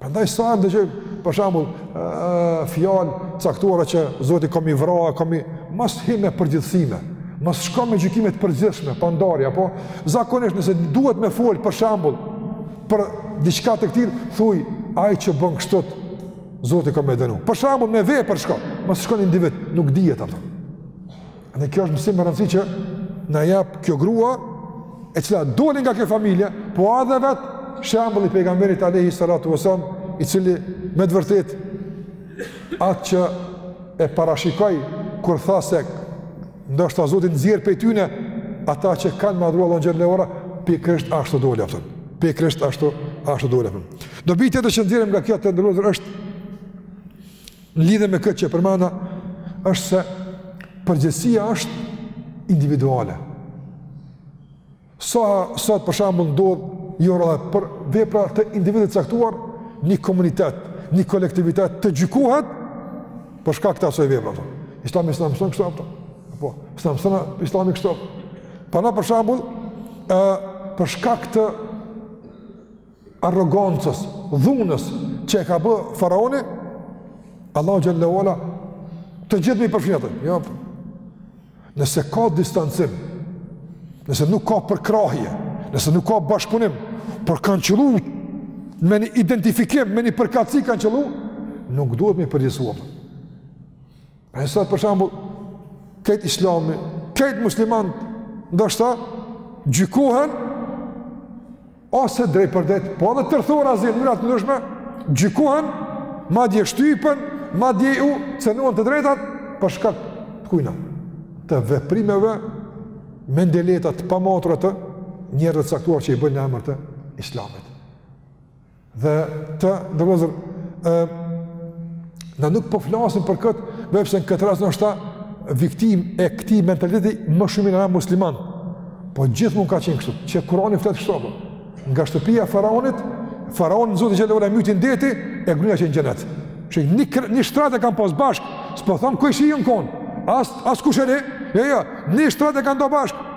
Prandaj sa herë dëgjoj për shembull fjalë t'caktuara që Zoti ka me i vra, ka me i, mos hi me përgjithësime. Mos shko me gjykime të përgjithshme, pa ndarje apo zakonisht nëse duhet me fol për shembull për diçka të këtillë, thuj ai që bën kështu Zoti ka me dënu. Për shembull me vepër shko, mos shko n'individ, nuk dihet, a kupton. Dhe kjo është mësim me rëndësi që na jep kjo grua, e cila doli nga kjo familje, po edhe vetë shembulli i pejgamberit alejhi salatu ve selam, i cili me të vërtetë, atë që e parashikoi, kur tha se, ndoshta Zoti nxjerr prej tyne, ata që kanë me adhuru Allahun xhelle ue ala, pikërisht ashtu doli, a kupton. Pikërisht ashtu, ashtu doli, a kupton. Dobi tjetër që nxjerrim nga kjo të nderuar vëllezër është, Në lidhje me këtë që e përmenda, është se përgjegjësia është individuale. Sa sot për shembull ndodh jo rrallë, për vepra të individit të caktuar, një komunitet, një kolektivitet të gjykohet për shkak të asaj vepre. Islami s'na mëson kështu apo? Po, s'na mëson Islami kështu. Pra për shembull, ë për shkak të arrogancës, dhunës që e ka bë faraoni, Allahu xhelle ue ala të gjithë me i përfshi. Jo. Nëse ka distancim, nëse nuk ka përkrahje, nëse nuk ka bashkëpunim, por kanë qëllu me një identifikim, me një përkatësi kanë qëllu, nuk duhet me i përgjithësuar. A e sot për shembull krejt islami, krejt muslimanët ndoshta gjykohen ose drejtpërdrejt, po edhe tërthorazi në mënyra të ndryshme, gjykohen madje shtypen, madje u cenohen të drejtat për shkak të kujna, të veprimeve mendjelehta të pamatura të njerëzve të caktuar që i bëjnë në emër të islamit. Dhe të nderuar vëllezër, e, na nuk po flasim për këtë, vepse në këtë rast ndoshta viktimë e këtij mentaliteti më shumë jena na muslimanët. Po gjithmonë ka qenë kështu, që Kurani flet kështu apo. Nga shtëpia e faraonit, faraonin Zoti xhele ue ala e myti në det, e grun ia çon në xhenet. Që një, një shtrat e kanë pas bashkë, s'po thom kojshi jon konë, as as kushëri, jo, jo, jo, jo, një shtrat e kanë nda bashkë.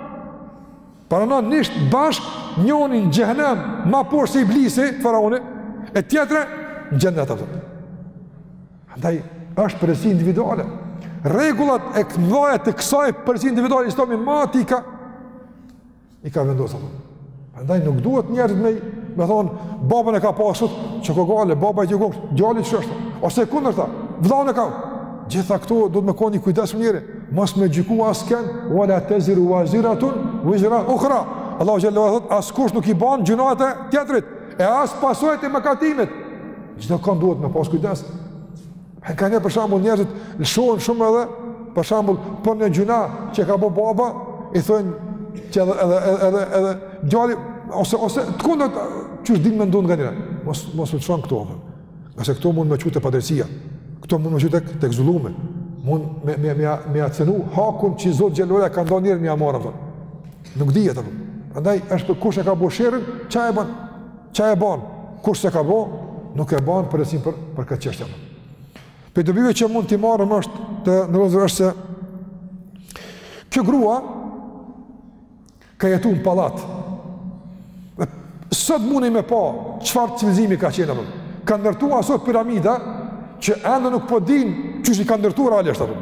Pra në një shtrat bashkë njoni në xhehenem ma parë se Iblisi, faraoni, e tjetra në xhenet apo. Andaj, është përgjegjësi individuale. Rregullat e këndhajat të kësaj përgjegjësie individuale, islami na i ka, i ka vendosë ato. Andaj, nuk duhet njerëzit me, me thonë, babën e ka pasut, që ko gale, baba e që gale, djali që është, ose kundërta, vllaun e ka, gjitha këto duhet me kon i kujdesshëm njeri, Mos me gjyku asken, wala teziru waziratun vizra ukhra. Allahu xhele ue ala thotë, askush nuk i ban gjynahet e tjetrit, e as pasojat e mëkatimit. Çdo kah duhet me pas kujdes. E nganjëherë për shembull njerëzit, lëshohen shumë edhe, për shembull, për një gjynah që ka bo baba, i thonë që edhe, edhe, edhe, edhe, edhe, djali, ose, ose, të kundërtën, qysh din me ndodh nganjëherë. Mos, mos me çu këto, dhe. Ngase këto mund me çu te padrejtësia, këto mund me çu tek zullumi, mund me, me, me, me ia cenu hakun që Zoti xhele ue ala ia ka nda njerit me ia marrë, dhe. nuk lejohet pra. Andaj është për kush e ka bo sherrin, qaj e ban, qaj e ban, kush s'e ka bo, nuk e ban përgjegjësinë për, për këtë çështje. Prej dobive që mund t'i marrim është të nderuar vëllezër është se kjo grua Ka jetu në pallat. Dhe sot mundemi me pa çfarë civilizimi ka qenë apo. Ka ndërtuar aso piramida që ende nuk po dinë qysh i ka ndërtuar realisht apo.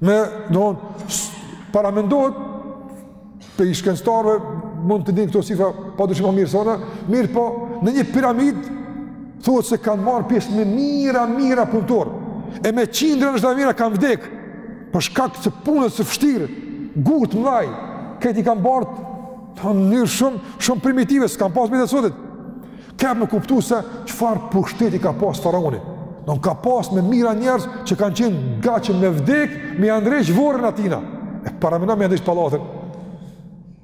Domethënë pra mendohet prej shkencëtarëve, mund t'i dinë këto shifra pa dyshim më mirë se na, mirëpo në një piramidë Thuhet se kanë marrë pjesë me mijëra, mijëra punëtorë e me qindra ndoshta mijëra kanë vdekë për shkak të punës së vështirë, gurë të mëdhaj, krejt i kanë bart në mënyrë shumë, shumë primitive, s'kanë pasë mjetet e sotit. Ke me kuptu se çfarë pushteti ka pasë faraoni. Në ka pasë me mijëra njerëz që kanë qenë gatshëm me vdekë, me ia ndreq vorrin e tina. E paramendo me ia ndreq pallatin.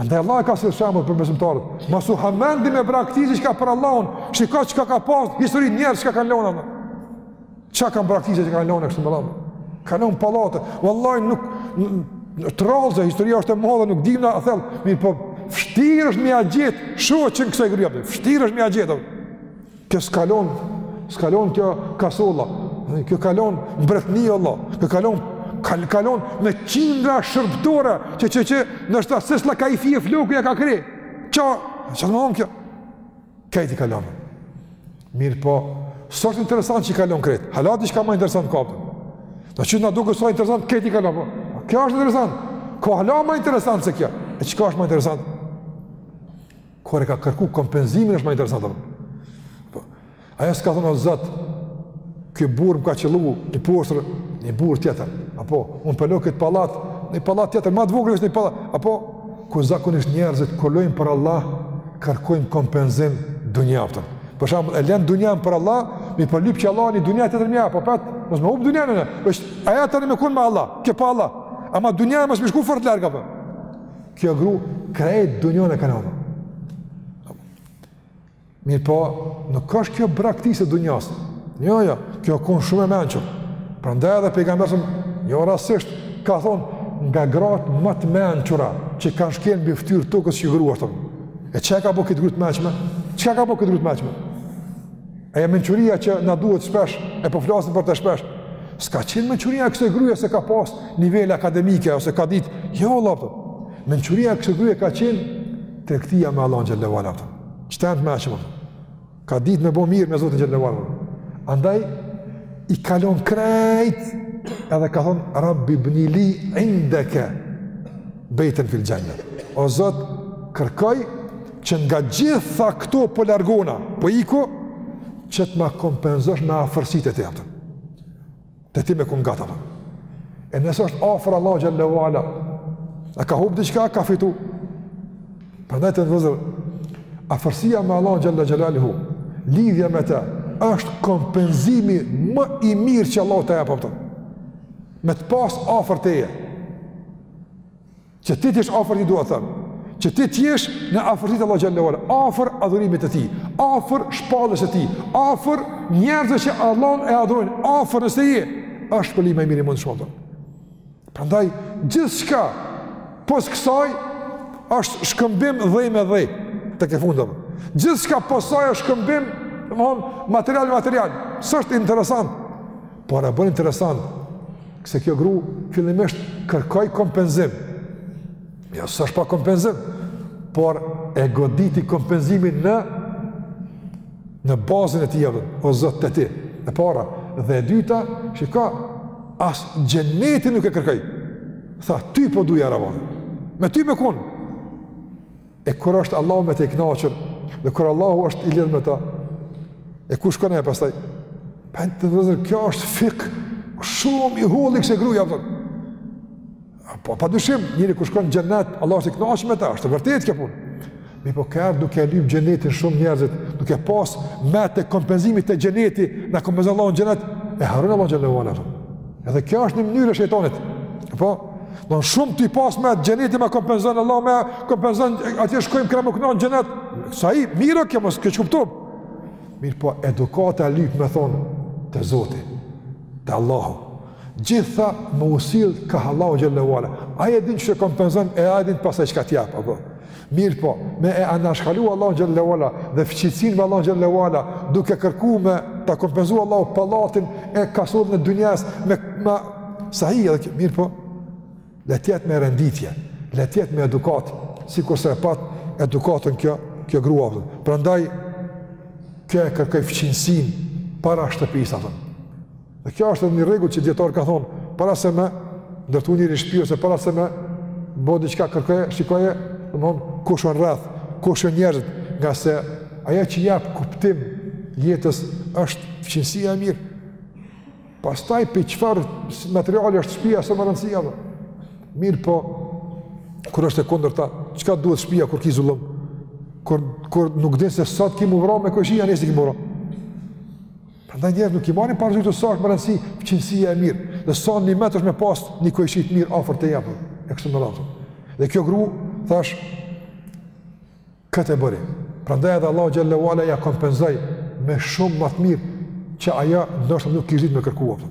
Andaj Allah ka sjell shembull për besimtarët. Mos u hamend me braktis diçka për Allahun, shiko çka ka pas, histori njerëz çka kanë lon. Çka kanë braktis çka kanë lon kështu more? Ka lon pallate. Vallahi nuk, në të rralëzë, historia është e madhe, nuk dim na thellë. Mirëpo, vështirë është me ia gjet shoqen kësaj gruje, vështirë është me ia gjet. Kjo s'ka lon, s'ka lon kjo kasolla, kjo ka lon mbretni Allah, kjo ka lon, ka l, ka lon me qindra shërbëtore, që që që njëra asi s'ia ka i fje flokë, ja ka kri, që, që të thonë kjo, krejt i ka lon, mirëpo, s'osht interesant që i kalon krejt, halati që ka ma interesant kapën, në që nga duke s'osht interesant, krejt i ka lon, po, kjo është interesant, ka hala ma interesant se kjo, e çka është ma interesant, Kur e ka kërku kompenzimin është ma interesant apo. Po. Ajo s'ka thonë o Zot, ky burrë m'ka qëllu i poshtër një burrë tjetër. Apo un po lë kët pallat, një pallat tjetër më të vogël është një pallat. Apo ku zakonisht njerëzit kur lojnë diçka për Allah kërkojnë kompenzim dunjaje. Për shembull, e lën dunjan për Allah, mirëpo lyp që Allah një dunja tjetër me ia dhon prap, mos me hup dunjanë. Është ajo tani me kon me Allah, kjo pa Allah. Ama dunja mos me shku fort larg apo. Kjo gru krejt dunjanë e ka lon. Mirëpo, nuk është kjo braktisje e dunjas. Jo, jo, kjo u kon shumë e mençur. Prandaj edhe pejgamberi a.s., jo rastësisht, ka thonë, nga gratë ma të mençura, që kanë shkel mbi ftyrë të tokës kjo grua, thonë. E çka e ka bo këtë gru të mençme? Çka ka bo këtë gru të mençme? E mençuria që na duhet shpesh, e po flasin për të shpesh, s'ka qenë mençuria e kësaj gruje se ka pas nivele akademike, ose ka dit, jo vallah, a kupton. Mençuria e kësaj gruje ka qenë tregtia me Allahun xhelle ve ala, a kupton. Qe të mençme, ka dit me bo mirë me Zotin xhelle ve ala, andaj, i ka lon krejt, edhe ka thonë, rabbi bni li indeke, bejten fil xhennet, o Zot, kërkoj, që nga gjitha këto po largona, po iku, që të ma kompenzosh me afërsinë tënde, a kupton. Te ti me kon ngat, a kupton. E nëse është afër Allah xhelle ve ala, a ka hup diçka, ka fitu. Prandaj të nderuar vëllezër, afërsia me Allah xhelle xhelaluhu, lidhja me te, është kompenzimi më i mirë që Allahu ta jep. Me të pas afër teje. Që ti të jesh afër tij dua të them, që ti të jesh në afërsi të Allahut xhelle ve ala, afër adhurimit të tij, afër shpalljes së tij, afër njerëzve që Allahun e adhurojnë, afër nëse je, është shpërblimi më i mirë i mundshëm. Prandaj gjithçka pos kësaj është shkëmbim dhe me dhe tek e fundit. Gjithçka pos ksaj është shkëmbim, domthon material material. S'është interesant. Por e bon interesant se kjo gru fillimisht kërkoi kompenzim. Jo se është pa kompenzim, por e goditi kompenzimin në në bazën e tij apo o Zot te ti. E para dhe e dyta, shiko, as xhenetin nuk e kërkoi. Tha ty po du ja Rab. Me ty me kon. E kur është Allahu me ta i kënaqur, dhe kur Allahu është i lidhur me ta, e ku shkon ai pastaj? Pra vëllezër, kjo është fikh shumë i hollë i kësaj gruje, pra. Po, pa dyshim, njeri kur shkon n'xhenet, Allah është i knaq me ta, është e vërtet kjo punë. Mirpo kur duke e lypë xhenetin shumë njerëzit, duke pas me te kompenzimi te xheneti, na kompenzon Allahu në xhenet, e harrun Allahun në xhenet, edhe kjo është një mënyrë e shejtanit, po, Don shumë ty pas me xhenet më kompenzon Allahu më kompenzon atje shkojmë kam me kon n'xhenet. Sa e mirë kjo mos keqkuptom. Mirëpo edukata lyp me thon te Zoti. Te Allahu. Gjithçka me u sill ka Allahu xhelle ve ala. Ai e din çka kompenzon e ai din pastaj çka të jap apo. Mirpo, me e anashkalu Allahun xhelle ve ala dhe fqinjësinë me Allahun xhelle ve ala, duke kërku me ta kompenzu Allahu pallatin e kasurin e dynjas me, mubah edhe kjo, mirpo le të jetë me renditje, le të jetë me edukat, sikurse pat edukatën kjo kjo grua. Prandaj kjo e kërkoi fqinjësinë para shtëpisë apo. Dhe kjo është edhe një rregull që dijetart kanë thonë, para se me ndërtu një shtëpi ose para se me bë diçka kërkoje, shikoje, domthon kush on rreth, kush janë njerëzit, ngase ajo që jap kuptim jetës është fqinjësia e mirë. Pastaj prej çfarë materiali është shtëpia s'o me rëndësi apo. Mirëpo kur është e kundërta, çka t'duhet shtëpia kur ki zullum? Kur kur nuk di se sot ki m'u vra me kojshi a nesër ki m'u vra. Prandaj njerëz nuk i marrim parasysh se sa është me rëndësi fqinjësia e mirë, dhe sa nimet është me pas një kojshi të mirë afër teje apo, e kështu me radhë. Dhe kjo gru, thash, këtë e bëri. Prandaj edhe Allahu xhelle ve ala ja kompenzoi me shumë ma të mirë që ajo ndoshta nuk kish ditë me kërku apo.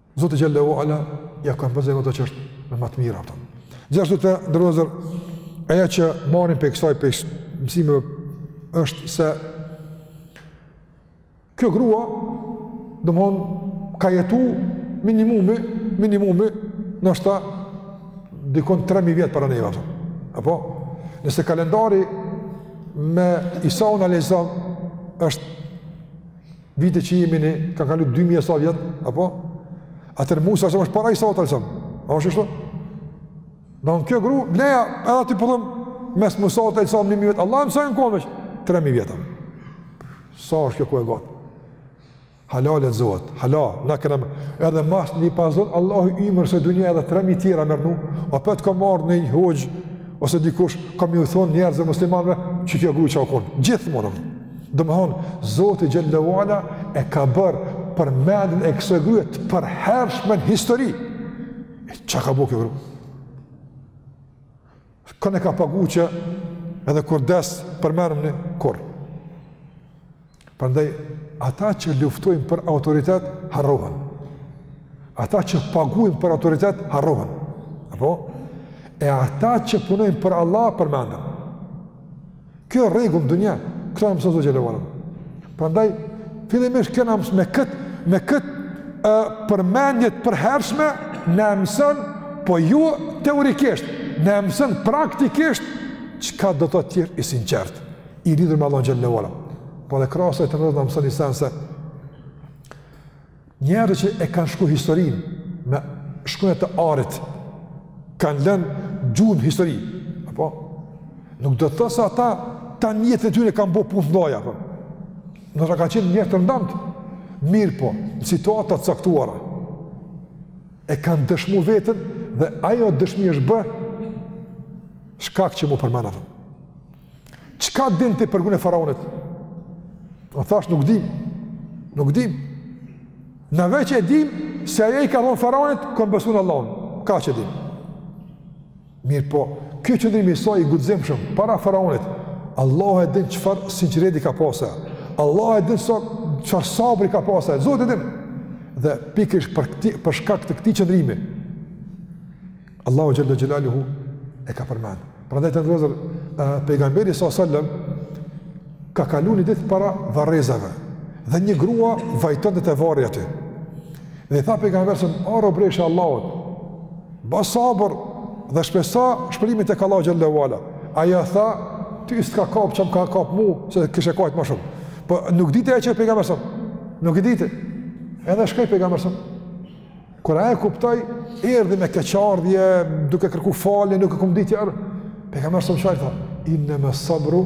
Zoti xhelle ve ala ja kompenzon atë që është ma të mirë apo. Gjithashtu të nderuar vllezër ajo që marrim prej kësaj prej mësimeve është se kjo grua domethon ka jetu minimumi minimumi ndoshta dikun 3.000 vjetë para neve apo. Apo? Nëse kalendari me Isaun alejhi selam është Vite që jemi ne, ka kalu 2000 sa vjet, apo? Atëherë Musa sa është para Isait alejhi selam. A është ashtu? Në në kjo gru, leja edhe aty përdhëm po mes Musait alejhi selam një mijë vjet. Allah më sajnë kohën veç, 3000 vjet. Sa është kjo ku e gotë? Hala lexohet, hala, në Kuran, edhe mas një pazot, Allah i imër se dunja edhe 3000 tjera me rrnu, apet ka me ardh një hoxhë, ose dikush, ka me ju thonë njerëzve muslimanëve, që kjo gru që akon, gjithë mërëm. Domethonë, Zoti xhelle ue ala e ka bërë përmendjen e kësaj gruje të përhershme në histori. E çka ka bo kjo gru? Kon e ka pagu që edhe kur des përmendëm në Kuran. Prandaj, ata që luftojnë për autoritet, harrohen. Ata që paguajnë për autoritet, harrohen. Apo? E ata që punojnë për Allah, përmenden. Kjo rregull dunja, këto na mëson Zoti xhelle ue ala. Prandaj fillimisht kjo na mëson me kët me kët ë përmendje të përhershme na mëson po jo jo teorikisht, na mëson praktikisht çka do të thotë t'jesh i sinqertë, i lidhur me Allahun xhelle ue ala. Po edhe krahas saj të nderuar na mëson ni sen se Njerëzit që e kanë shkru historinë me shkronja të arit, kanë lënë gjurmë në histori, apo? Nuk do të thotë se ata tanë jetën e tyre kanë bo punë të mdhaja, apo? Ndoshta kanë qenë njerëz të rëndomtë, mirëpo, në situata të caktuara, e kanë dëshmu veten dhe ajo dëshmi është bërë, shkak që m'u përmen ata. Çka din ti për grun e faraonit? Po thashë nuk dim, nuk dim. Na veç e dim se ajo i ka thonë faraonit, kom besu në Allahun, kaq e dim. Mirëpo, kjo qëndrimi i saj i guximshëm, para faraonit, Allahu e din çfarë sinqeriteti ka pasë, Allahu e din sa, çfarë sabri ka pasë, Zoti e din. Dhe pikërisht për, këtij, për shkak të këtij qëndrimi, Allahu xhelle xhelaluhu e ka përmend. Prandaj të nderuar pejgamberi alejhi selam ka kalu një ditë para varrezave dhe një grua vajtonte te varri aty. Dhe i tha pejgamberi alejhi selam o robëresha e Allahut, bë sabër dhe shpreso shpërblimin tek Allahu xhelle ue ala. Ajo tha, ty s'ka kap çka m'ka kap mu se kishe kajt ma shumë. Po nuk diti ajo që o pejgamberi alejhi selam. Nuk e diti. Edhe shkoi pejgamberi alejhi selam. Kur ajo kuptoi, erdhi me keqardhje, duke kërku falje, nuk e kom ditë jarë, pejgamberi alejhi selam i tha, innema sabru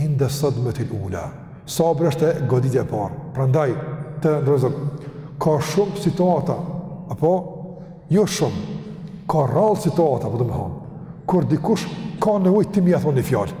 inde sadmetil ula. Sabri është te goditja e parë, prandaj të nderuar. Ka shumë situata, apo, jo shumë, ka rralë situata, po domethënë, kur dikush ka nevojë ti me ia thon një fjalë.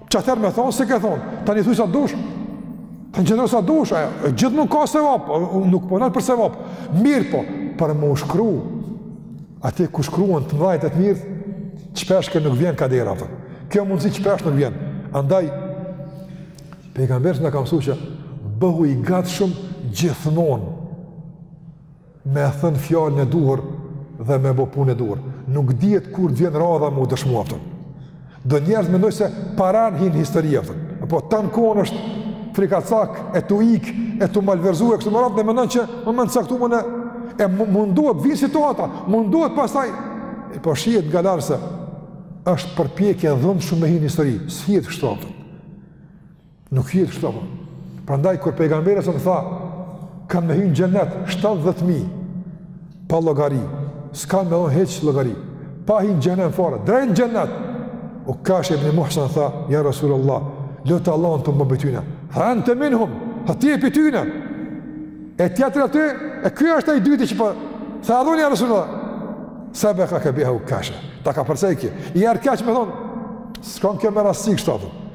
Qatëherë me thonë, se ke thonë, tani thuj sa dush, tani qëndro sa dush, gjithmonë ka sevap, nuk po them për sevap, mirë po, për me u shkru, atje ku shkruhen të mdhajt e të mirët, shpesh nuk vjen ka dera, apo. Kjo mundësi shpesh nuk vjen, andaj, pejgamberi na ka msu që, bëhu i gatshëm gjithmonë, me e thënë fjalën e duhur dhe me bë punën e duhur. Nuk dihet kur të vjen radha me u dëshmu, apo. Do njerëz mendojn se paraja hin n'histori, apo. Apo tan kohën është frikacak e tu ik e tu malverzu e kështu me radhë dhe mendon që n'moment caktum e mund t'i vjen situata, mundohet pastaj e po shihet nga larg se është përpjekje dhunshme me hi n'histori. S'hihet kështu, apo. Nuk hihet kështu apo. Prandaj kur pejgamberi alejhi selam tha, kanë me hi në xhenet 70000 pa llogari. S'kanë me dhonë hiç llogari. Pa hy n'xhehenem fare, drejt n'xhenet. Ukashe ibn Muhsan tha, ja Rasulullah, lut Allahun të më bëjë prej tyne. Ente minhum, tha, ti je prej tyne. E tjetri aty, e ky është ai i dyti që po tha edhe un ja Rasulullah. Sebekake biha Ukashe. Ta ka përcaj kë. Ja ka me thon, s'ka qenë rasti kështu.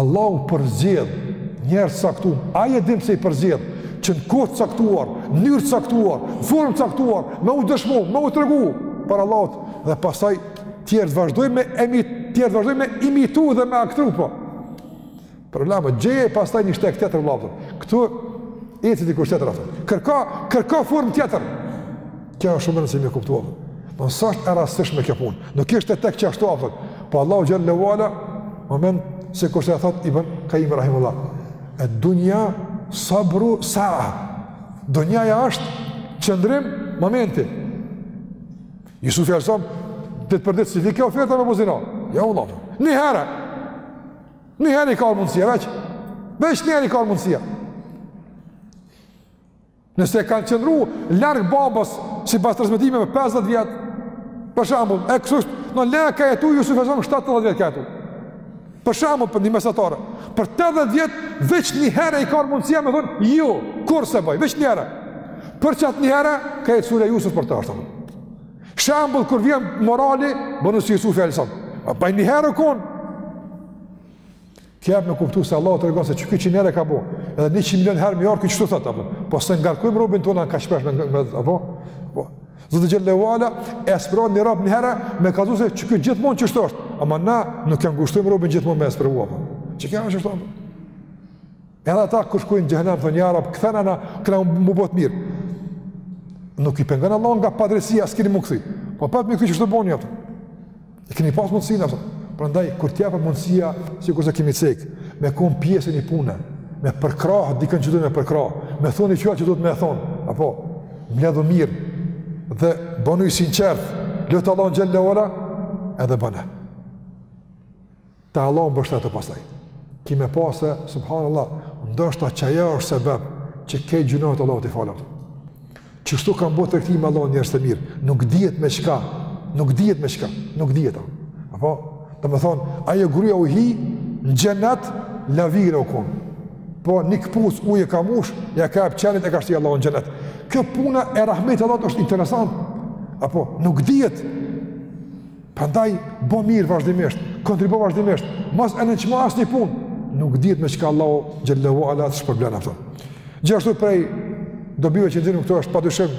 Allahu përzgjedh njerëz të caktum. Ai e din pse i përzgjedh, që në kohë të caktuar, në mënyrë të caktuar, në formë të caktuar, me u dëshmu, me u tregu para Allahut dhe pastaj tjerë të vazhdojnë me emit, tjerë të vazhdojnë me imitu dhe me aktru po. Problemi, gjeje pastaj një shtek tjetër vëllazër. Këtu eci dikush tjetër, apo. Kërka, kërka formë tjetër. Kjo është shumë e rëndësishme me kuptu. Do të thotë s'është e rastishme kjo punë. Nuk është veç qashtu apo. Po Allahu xhelle ue ala, momenti, sikur e thot Ibn Kajjim rahimehullah. Ed-dunja sabru sa'a. Dunjaja është qëndrim momenti. Jusufit a.s. ditë për ditë s'i vike oferta me bo zina. Jo, vëlla. Një herë. Një herë i ka ra mundësia, veç. Veç një herë i ka ra mundësia. Nëse ka qëndru larg babës, sipas transmetimeve 50 vjetë, për shembull, e kush e din, le ka jetu Jusufi alejhi selam 70 vjetë ka jetu. Për shembull, për një mesatare, për 80 vjetë, veç një herë i ka ra mundësia me thonë, jo, kurrë s'e boj, veç një herë. Për qatë një herë, ka met surja Jusuf, po. Tash shembull, kur vjen morali, bënu si Jusufi alejhi selam. Po një herë u konë. Kjo jap me kuptu se Allahu tregon se qeky që njëherë e ka bo, edhe 100 milion herë me i ardh këtu qishtu thot apo. Po s'e ngarkojm robin tonë kaq shpesh me me apo. Po. Zoti xhelle ue ala e sprovon një rob një herë me kallzu se qeky gjithmonë qishtu është. Ama na nuk e ngushtojm robin gjithmonë me e sprovu, apo. Qeky qishtu është. Edhe ata kur shkojnë në xhehenem thonë ja rab kthena na kena me bo mirë. Nuk i pengon Allah nga padresia s'keni me u kthy. Po pat më kthy çfarë bëni atë? E keni pas mundësinë atë. Prandaj kur t'jepet mundësia sikur se kemi cek me kon pjesë n'punë, me përkrah dikën që do të me përkrah, me thon diçka që do të me thon, apo mbledhu mirë dhe bënu i sinqert, lutë Allahun xhelle ve ala, edhe bëne. Te Allahu mbështetu pastaj. Ki me pa se, subhanallah, ndoshta qaja është sebep që krejt gjynahet Allahu t'i fal. Qështu kan bo tregti me Allahun njerëz të mirë, nuk dihet me çka, nuk dihet me çka, nuk dihet. Apo, domethonë, ajo gruja u hi në xhenet, lavire u konë. Po, një këpus uje ka mush, ja ka jep qenit e ka shti Allahu në xhenet. Kjo puna e rahmetit t'Allahut është interesant. Apo, nuk dihet. Prandaj bo mirë vazhdimisht, kontribuo vazhdimisht, mos e nënçmo asnjë punë. Nuk dihet me çka Allahu xhelle ve ala të shpërblen ato. Gjithashtu prej dobive që nxjerrim këtu është padyshim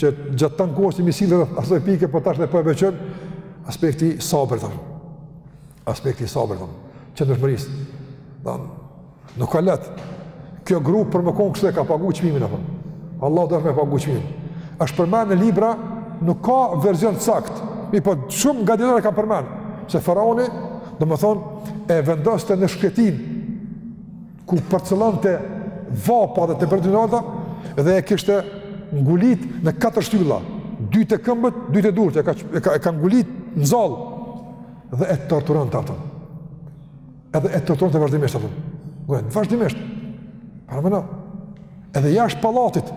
që gjatë tan kohës jemi sillë asaj pike po tash ne po e veçojmë aspektin sabër. Aspekti i sabrit, qëndrueshmërisë, nuk ka lehtë, kjo gru për me konë kështu e ka pagu çmimin, apo Allahu do me pagu çmimin. është përmenë në Libra, nuk ka verzion të saktë, mirëpo shumë nga dijetarët e kan përmenë, se faraoni, domethonë, e vendoste në shkretin, ku përcëllonte vapa dhe tmerr dhe nata, dhe e kishte ngulit në katër shtylla, dy te këmbët, dy te durët, e ka, e ka, e ka ngulit në zall, Dhe e torturonte atë. Edhe e torturonte vazhdimisht atë. Gojën, vazhdimisht. Paramendo. Edhe jashtë pallatit,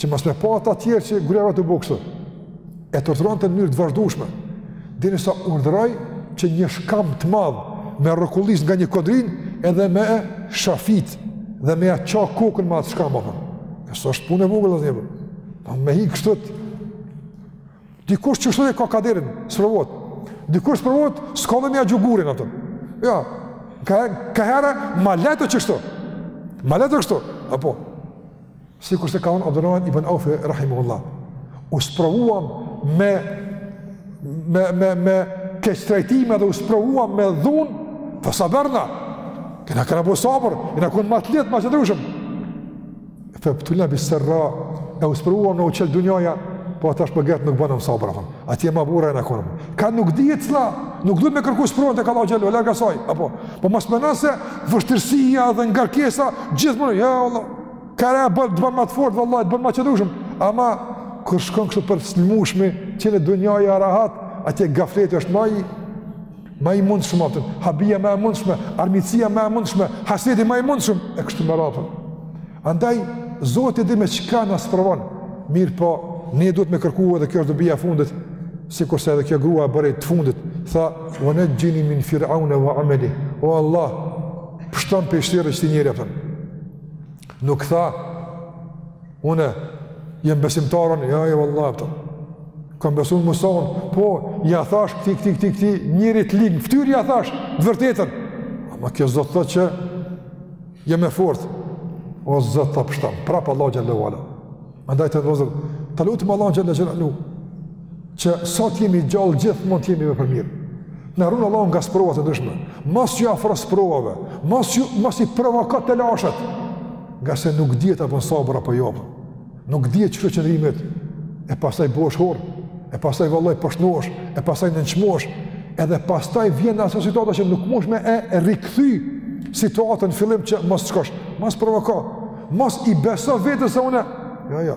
që mos me pa ata tjerë që gruja tu bo kështu, e torturonte n'mënyrë të vazhdushme. Derisa urdhëroi që një shkam të madh me rrokullis nga një kodrin edhe me e shafit dhe me ia ça kokën me atë shkam. S'është punë e vogël, domethonë, me hi kështu, Dikush qështu e ka kaderin, sprovohet. Dikush sprovohet, s'ka me mja gjugurin ato. Ja, ka, ka herë, ma lehtë qështu. Ma lehtë kështu, apo. Sikurse ka thon Abdurrahman ibn Aufi, rahimehullah. U sprovuam me, me, me, me keqtrajtime dhe u sprovuam me dhunë, fa saberna. Kena kena bo sabër, kena kon ma lehtë, ma qëndrushëm. Febtulina bi serra, e u sprovuam na u çel dunjaja, po ata është përget nuk bënëm sabër, apo. Atje ma burra e në kërëm. Ka nuk dihet cila, nuk duhet me kërku sprovën te Allahu xhelle ve ala, larga saj, apo. Po mos meno se vështirësia dhe ngarkesa, gjithmonë, ja, Allah, ka herë bën, të bën ma të fortë, vallahi, të bën ma qëndrushëm. Ama, kur shkon kështu për sëllmushme, që në dunja rahat, atje gafleti është ma i, Më i mundshëm atë, habia më e mundshme, armiqësia më e mundshme, hasedi më i mundshëm e kështu me radhë. Andaj Zoti di me çka na sprovon. Mirëpo, ne duhet me kërku edhe kjo është dobia e fundit, sikurse edhe kjo grua e bëri të fundit, tha: "Wa najini min fir'auna wa 'amali." O Allah, pshtom prej sherrit t'këtij njeri atë. Nuk tha Unë jam besimtare, ja jo Allah ato. Kam besu Musaun, po ja thash këtij këtij këtij këtij njeri të lig, n'fytyrë ja thash të vërtetën. Ama kjo s'do të thotë që jam e fortë. O zot ti pshtom, prap Allah xhele ue ala. Andaj vëllezër, ta lutim Allahun xhele ue ala. Që sa të jemi gjallë gjithmonë të jemi veç për mirë. Na run Allah nga sprova të ndryshme. Mos ju afro sprovave, mos ju mos i provoko të lashët. ngase nuk dihet a bon sabër apo jo, nuk dihet çfarë qëndrimit, e pastaj bohesh hor, e pastaj vallaj poshtnohesh, e pastaj nënçmohesh, edhe pastaj vjen në aso situata që nuk mush me e, e rikthy situatën n'fillim që mos të shkosh, mos provoko, mos i beso vetes se une, jo, jo,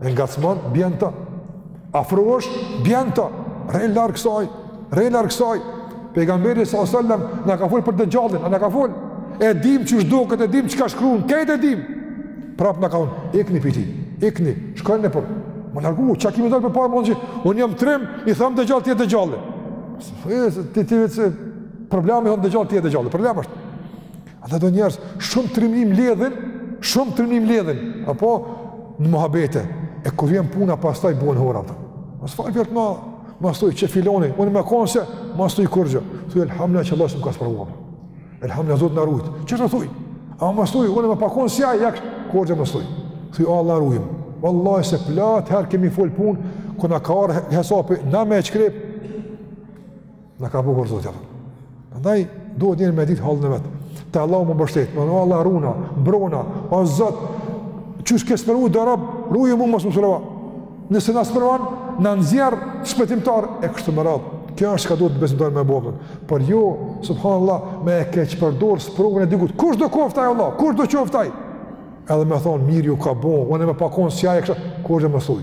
E ngacmon, bjen të. Afrosh, bjen të. Rejnë larkë saj, rejnë larkë saj. Pegamberi sa sëllëm, në ka full për të gjallin, në ka full. E dim që shdo këtë, e dim që ka shkruun, këtë e dim. Prap në ka unë, ikni piti, ikni, shkojnë në për. Më largu, që kemi dojnë për parë, më që unë jam trim, i thamë të gjallë, ti e të gjallë. Ti ti vetë se problemi hëndë të gjallë, ti e të gjallë. Problem është. Ata do njerëz shumë trimni mbledhin, shumë trimni mbledhin, apo në muhabete. E kur vjen puna pastaj bohen hor ato. Mos fol fjalë ma, mos thuj qe filani, unë me kon se mos thuj kurrë. Thuaj elhamdullah që Allah s'm ka sprovuar. Elhamdullah Zoti na rujt. Çe do thoj? A mos thuj unë me pas kon si ai jok kurrë mos thuj. Thuaj Allah rujm. Wallahi se plot herë kemi fol punë, kur na ka ardhur hesapi, na më shkrep, Na ka bo hor Zoti apo. Prandaj duhet njeri me ditë hallin e vet. Te Allahu me u mbështet, o Allah runa, mbrona, o Zot, qysh ke sprovu do rob, rujëm mos më sprovo. Nëse na sprovon, na nxjerr shpëtimtar e kështu me radhë. Kjo është çka duhet besimtari me bo. Por jo, subhanallahu, me e keqpërdor sprovën e dikut. Kushdo koft ai vallah? Kushdo qoft ai? Edhe me thon, mirë ju ka bo, unë me pas kon si ai kështu. Kush do më thoj?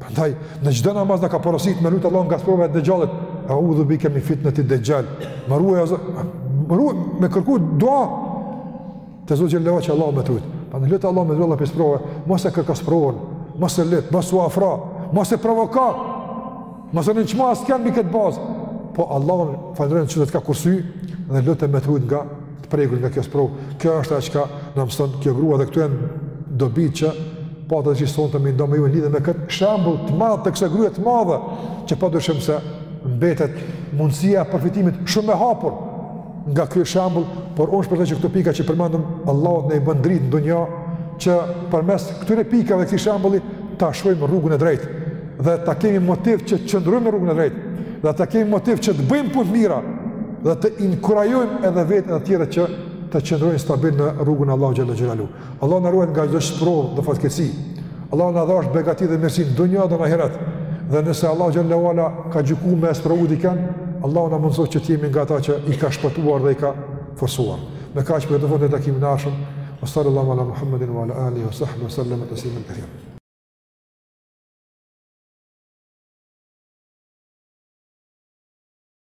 Prandaj në çdo namaz na ka porosit me lut Allahun nga sprova e Dexhallit. A'udhu bika min fitnati Dexhal. Më ruaj ose më ruaj me kërku dua. Te Zoti xhele ue që Allahu me t'rujt. Prandaj lut Allahun me dhalla për sprova, mos e kërko sprovën, mos e lut, mos u afro, mos e provoko. Mos e nënçmo askënd mbi këtë bazë. Po Allahun falëndero që të ka kursy dhe lute me t'rujt nga prekur nga kjo sprovë. Kjo është ajo çka na mëson kjo grua dhe këtu janë dobitë që pata qejf sonte me i nda me ju në lidhe me këtë shembull të madh të kësaj gruje të madhë që pa dyshim se mbetet mundësia e përfitimit shumë e hapur nga ky shembull por unë shpresoj që këto pika që përmendëm Allahu të na i bën dritë në dunja që përmes këtyre pikave dhe këtij shembulli ta shojmë rrugën e drejt dhe ta kemi motiv që të qëndrojmë në rrugën e drejt dhe ta kemi motiv që të bëjmë punë të mira dhe të inkurajojmë edhe veten edhe të tjerët që të qëndrojnë stabil në rrugën e Allahut Xhel-le Xhelaluhu. Allahu na ruajt nga çdo sprovë dhe fatkeqësi. Allahu na dhashtë begati dhe mirësi në dunja dhe në ahiret. Dhe nëse Allahu Xhel-le ve ala ka gjyku me e sprovu diken, Allahu na mundësoftë që t'jemi nga ta që i ka shpëtuar dhe i ka forcuar. Me kaq e përfundojmë, deri takimin e ardhshëm, wa sallallahu ala Muhammedin wa ala alihi wa sahbihi wa sallam teslimen kethira.